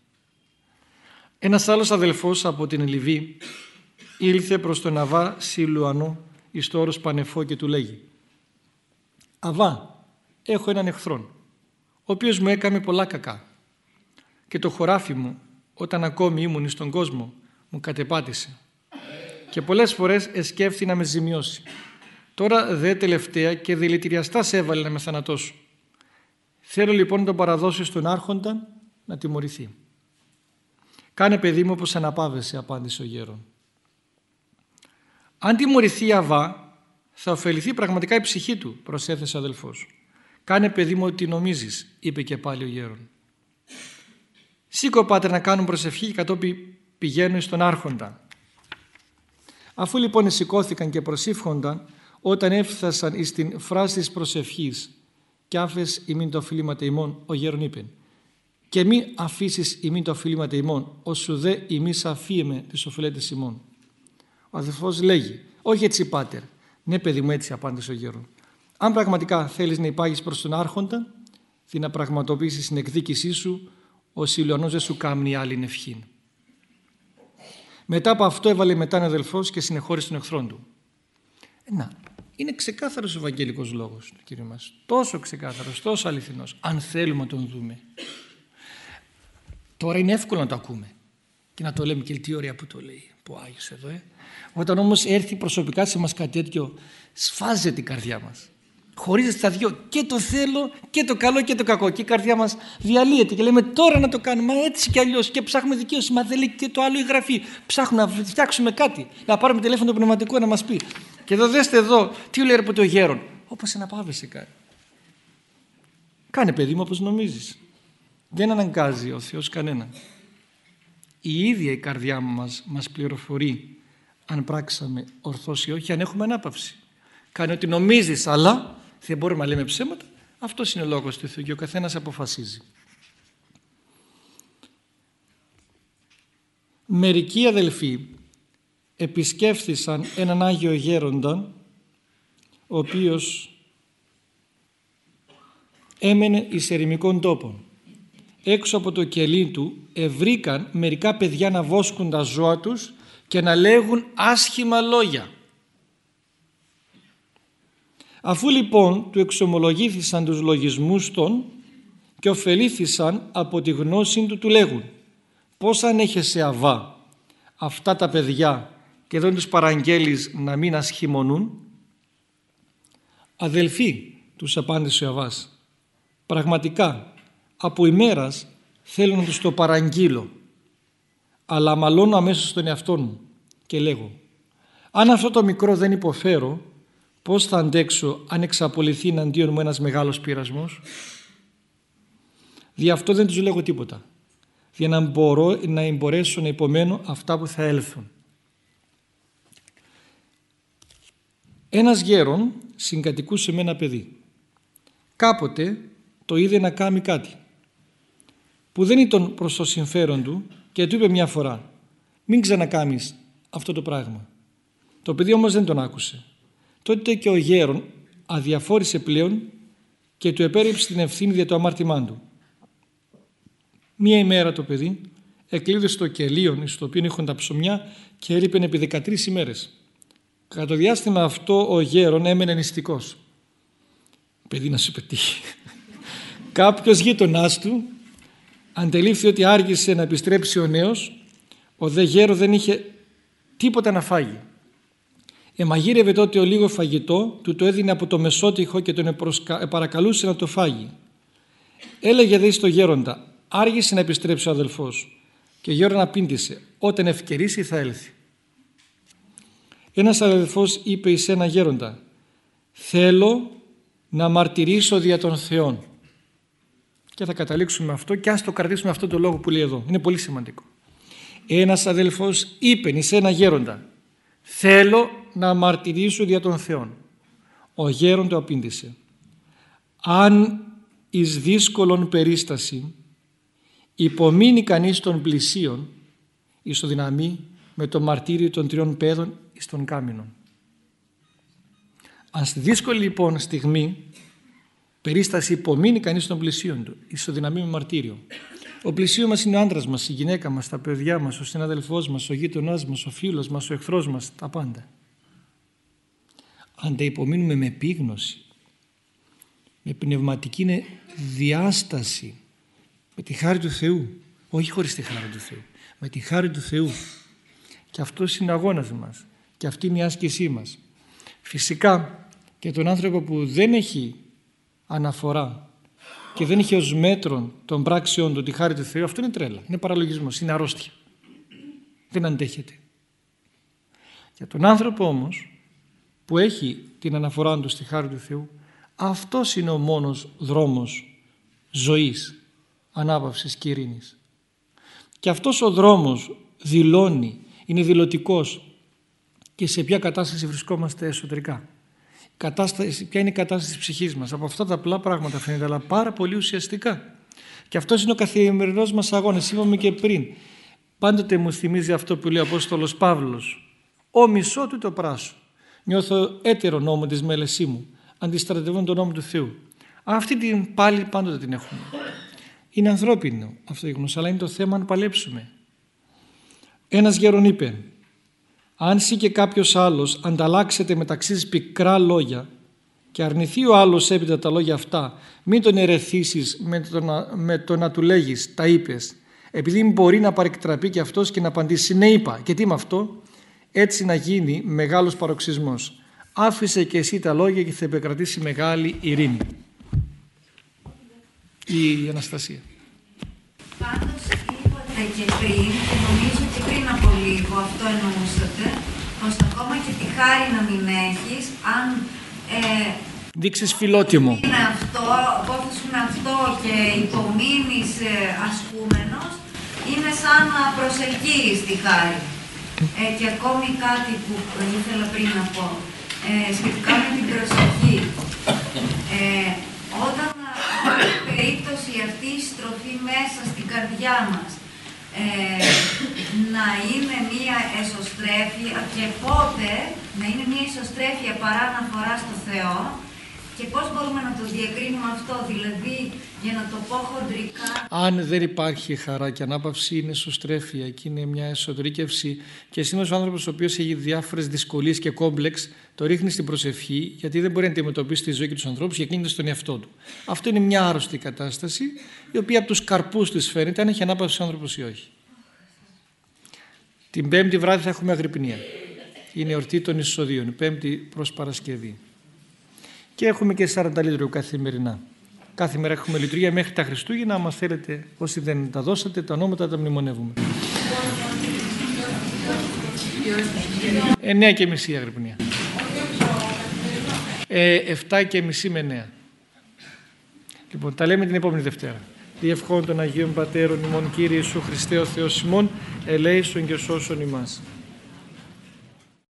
Speaker 1: Ένας άλλος αδελφός από την Λιβύη ήλθε προς τον Αβά Σιλουανό εις το όρος Πανεφό και του λέγει «Αβά, έχω έναν εχθρόν, ο οποίος μου έκανε πολλά κακά και το χωράφι μου όταν ακόμη ήμουν στον κόσμο μου κατεπάτησε και πολλές φορές εσκέφθη να με ζημιώσει. Τώρα δε τελευταία και δηλητηριαστά σε έβαλε να με θανατώσω. Θέλω λοιπόν να τον παραδώσω στον άρχοντα να τιμωρηθεί. Κάνε παιδί μου όπως αναπάβεσαι, απάντησε ο γέρον. Αν τιμωρηθεί η Αβά, θα ωφεληθεί πραγματικά η ψυχή του, προσέθεσε ο αδελφός. Κάνε παιδί μου ότι νομίζεις, είπε και πάλι ο γέρον. Σήκω πάτερ να κάνουν προσευχή και κατόπιν πηγαίνουν στον άρχοντα. Αφού λοιπόν σηκώθηκαν και προσήφχονταν, όταν έφτασαν στην φράση της προσευχής «Κι άφες ημίν το φιλήματα ημών», ο γέρον είπε και μη αφήσεις ημί το αφιλήματα ημών, ώσου δε ημείς αφίεμε τις οφειλέτες ημών. Ο αδελφός λέγει, όχι έτσι πάτερ, ναι παιδί μου έτσι απάντησε ο γέρον. Αν πραγματικά θέλεις να υπάγεις προς τον άρχοντα, και να πραγματοποιήσεις την εκδίκησή σου, ο Σιλιονός δεν σου κάμνει άλλη ευχή. Μετά από αυτό έβαλε μετά ένα αδελφός και συνεχώρησε τον εχθρόν του. Ε, να, είναι ξεκάθαρος ο Ευαγγελικός λόγος του Κύριου μας. Τόσο ξεκάθαρος, τόσο αληθινός, αν θέλουμε να τον δούμε. Τώρα είναι εύκολο να το ακούμε και να το λέμε και τι ωραία που το λέει. Που Άγιος εδώ, ε. Όταν όμως έρθει προσωπικά σε μας κάτι τέτοιο, σφάζεται η καρδιά μας. Χωρίζεται στα δυο και το θέλω και το καλό και το κακό. Και η καρδιά μας διαλύεται και λέμε τώρα να το κάνουμε έτσι κι αλλιώς και ψάχνουμε δικαίωση. Μα δεν λέει και το άλλο η γραφή. Ψάχνουμε να φτιάξουμε κάτι. Να πάρουμε τηλέφωνο το πνευματικό να μας πει. Και εδώ δέστε εδώ τι λέει από το γέρον. Όπως αναπάβεσαι κάνει. Κάνε παιδί μου όπως νομίζεις. Δεν αναγκάζει ο Θεός κανένα. Η ίδια η καρδιά μας μας πληροφορεί αν πράξαμε ορθώς ή όχι, αν έχουμε ανάπαυση. Κάνει ότι νομίζεις, αλλά δεν μπορούμε να λέμε ψέματα, Αυτός είναι ο λόγος του Θεού και ο καθένας αποφασίζει. Μερικοί αδελφοί επισκέφθησαν έναν Άγιο Γέροντα ο οποίος έμενε εις ερημικών τόπων. Έξω από το κελί του ευρήκαν μερικά παιδιά να βόσκουν τα ζώα τους και να λέγουν άσχημα λόγια. Αφού λοιπόν του εξομολογήθησαν τους λογισμούς των και ωφελήθησαν από τη γνώση του του λέγουν πώς ανέχεσαι αβά αυτά τα παιδιά και δεν τους παραγγέλεις να μην ασχημονούν; Αδελφοί τους απάντησε ο Αβάς πραγματικά από ημέρας θέλω να τους το παραγγείλω αλλά μαλώνω αμέσως τον εαυτό μου και λέγω αν αυτό το μικρό δεν υποφέρω πώς θα αντέξω αν εξαπολυθεί εναντίον μου ένας μεγάλος πειρασμός; Δι' αυτό δεν τους λέγω τίποτα για να, μπορώ, να μπορέσω να υπομένω αυτά που θα έλθουν. Ένας γέρον συγκατοικούσε με ένα παιδί. Κάποτε το είδε να κάνει κάτι που δεν ήταν προς το συμφέρον του και του είπε μια φορά μην ξανακάμεις αυτό το πράγμα. Το παιδί όμως δεν τον άκουσε. Τότε και ο γέρον αδιαφόρησε πλέον και του επέριψε την ευθύνη για το αμάρτημά του. Μία ημέρα το παιδί εκλείδωσε το κελίον στο οποίο είχαν τα ψωμιά και έλειπε επί 13 ημέρες. Κατά το διάστημα αυτό ο γέρον έμενε νηστικός. Παιδί να σου πετύχει. Κάποιος γείτονάς του αντελήφθη ότι άργησε να επιστρέψει ο νέος, ο δε γέρο δεν είχε τίποτα να φάγει. Εμαγείρευε τότε ο λίγο φαγητό, του το έδινε από το μεσότυχο και τον παρακαλούσε να το φάγει. Έλεγε δε στο γέροντα, άργησε να επιστρέψει ο αδελφός και ο γέρον απήντησε, όταν ευκαιρίσει θα έλθει. Ένας αδελφός είπε εις ένα γέροντα, θέλω να μαρτυρήσω δια των Θεών και θα καταλήξουμε αυτό και ας το κρατήσουμε αυτό το λόγο που λέει εδώ. Είναι πολύ σημαντικό. Ένας αδελφός είπε σε ένα γέροντα «Θέλω να μαρτυρήσω δια των Θεών». Ο γέροντα απήντησε «Αν εις δύσκολον περίσταση υπομείνει κανείς των πλησίων ισοδυναμή με το μαρτύριο των τριών παιδών εις των κάμινων». Αν στη δύσκολη λοιπόν στιγμή περίσταση υπομείνει κανείς των πλησίων του, ισοδυναμεί με μαρτύριο. Ο πλησίο μας είναι ο άντρας μας, η γυναίκα μας, τα παιδιά μας, ο συναδελφός μας, ο γείτονάς μας, ο φίλος μας, ο εχθρός μας, τα πάντα. Αν τα υπομείνουμε με επίγνωση, με πνευματική διάσταση, με τη χάρη του Θεού, όχι χωρίς τη χάρη του Θεού, με τη χάρη του Θεού. Και αυτός είναι ο αγώνας μας και αυτή είναι η άσκησή μας. Φυσικά και τον άνθρωπο που δεν έχει αναφορά και δεν είχε ως μέτρο των πράξεων του τη χάρη του Θεού, αυτό είναι τρέλα, είναι παραλογισμός, είναι αρρώστια. Δεν αντέχεται. Για τον άνθρωπο όμως που έχει την αναφορά του στη χάρη του Θεού, αυτός είναι ο μόνος δρόμος ζωής, ανάπαυσης και ειρήνης. Και αυτός ο δρόμος δηλώνει, είναι δηλωτικός και σε ποια κατάσταση βρισκόμαστε εσωτερικά κατάσταση, ποια είναι η κατάσταση της ψυχής μας. Από αυτά τα απλά πράγματα φαίνεται, αλλά πάρα πολύ ουσιαστικά. Και αυτός είναι ο καθημερινός μας αγώνας. Είπαμε και πριν. Πάντοτε μου θυμίζει αυτό που λέει ο Απόστολος Παύλος. Ο μισό του το πράσο. Νιώθω έτερο νόμο της μέλεσή μου. Αντιστρατεύουν τον νόμο του Θεού. Αυτή την πάλι πάντοτε την έχουμε. Είναι ανθρώπινο αυτό η γνώση, αλλά είναι το θέμα αν παλέψουμε. Ένας γέρον είπε αν εσύ και κάποιος άλλος ανταλλάξετε μεταξύ σας πικρά λόγια και αρνηθεί ο άλλος έπειτα τα λόγια αυτά, μην τον ερεθίσεις με το να, με το να του λέγεις «τα είπες», επειδή μπορεί να παρεκτραπεί και αυτός και να απαντήσει «ναι είπα» και τι με αυτό, έτσι να γίνει μεγάλος παροξισμός. Άφησε και εσύ τα λόγια και θα επικρατήσει μεγάλη ειρήνη. Η Αναστασία.
Speaker 6: Πάντως είπατε και πριν και νομίζω ότι πριν από λίγο αυτό εννοούσατε ώστε ακόμα και τη χάρη να μην έχεις αν ε,
Speaker 1: δείξεις φιλότιμο.
Speaker 6: είναι αυτό, απόφασουν αυτό και υπομείνεις ε, ασκούμενος είναι σαν να προσελκύεις τη χάρη. Ε, και ακόμη κάτι που ήθελα πριν να πω ε, σχετικά με την προσοχή ε, όταν μέσα στην καρδιά μας ε, να είναι μία εσωστρέφεια και πότε να είναι μία εσωστρέφεια παρά αναφορά στο Θεό και πώς μπορούμε να το διακρίνουμε αυτό, δηλαδή για να το πω χοντρικά;
Speaker 1: Αν δεν υπάρχει χαρά και ανάπαυση είναι εσωστρέφεια και είναι μια εσωτερήκευση και σήμερα ο άνθρωπος ο οποίος έχει διάφορες δυσκολίες και κόμπλεξ το ρίχνεις στην προσευχή γιατί δεν μπορεί να αντιμετωπίσει τη ζωή και τους ανθρώπους και κλείνεται στον εαυτό του. Αυτό είναι μια άρρωστη κατάσταση η οποία από τους καρπούς της φαίνεται αν έχει ανάπαυση ο άνθρωπος ή όχι. Την πέμπτη βράδυ θα έχουμε αγρυπνία. Είναι η ορτή των εισοδείων, πέμπτη προς Παρασκευή. Και έχουμε και 40 λίτρο καθημερινά. Κάθε μέρα έχουμε λειτουργία μέχρι τα Χριστούγεννα. Αν θέλετε, όσοι δεν τα δώσατε, τα ονόματα τα μνημονεύουμε. 9 και μισή αγρυπνία. Ε, 7 και μισή με 9. Λοιπόν, τα λέμε την επόμενη Δευτέρα. Διευχών των Αγίων Πατέρων ημών Κύριε Ιησού Χριστέ ο Θεός ημών, ελέησον και σώσον ημάς.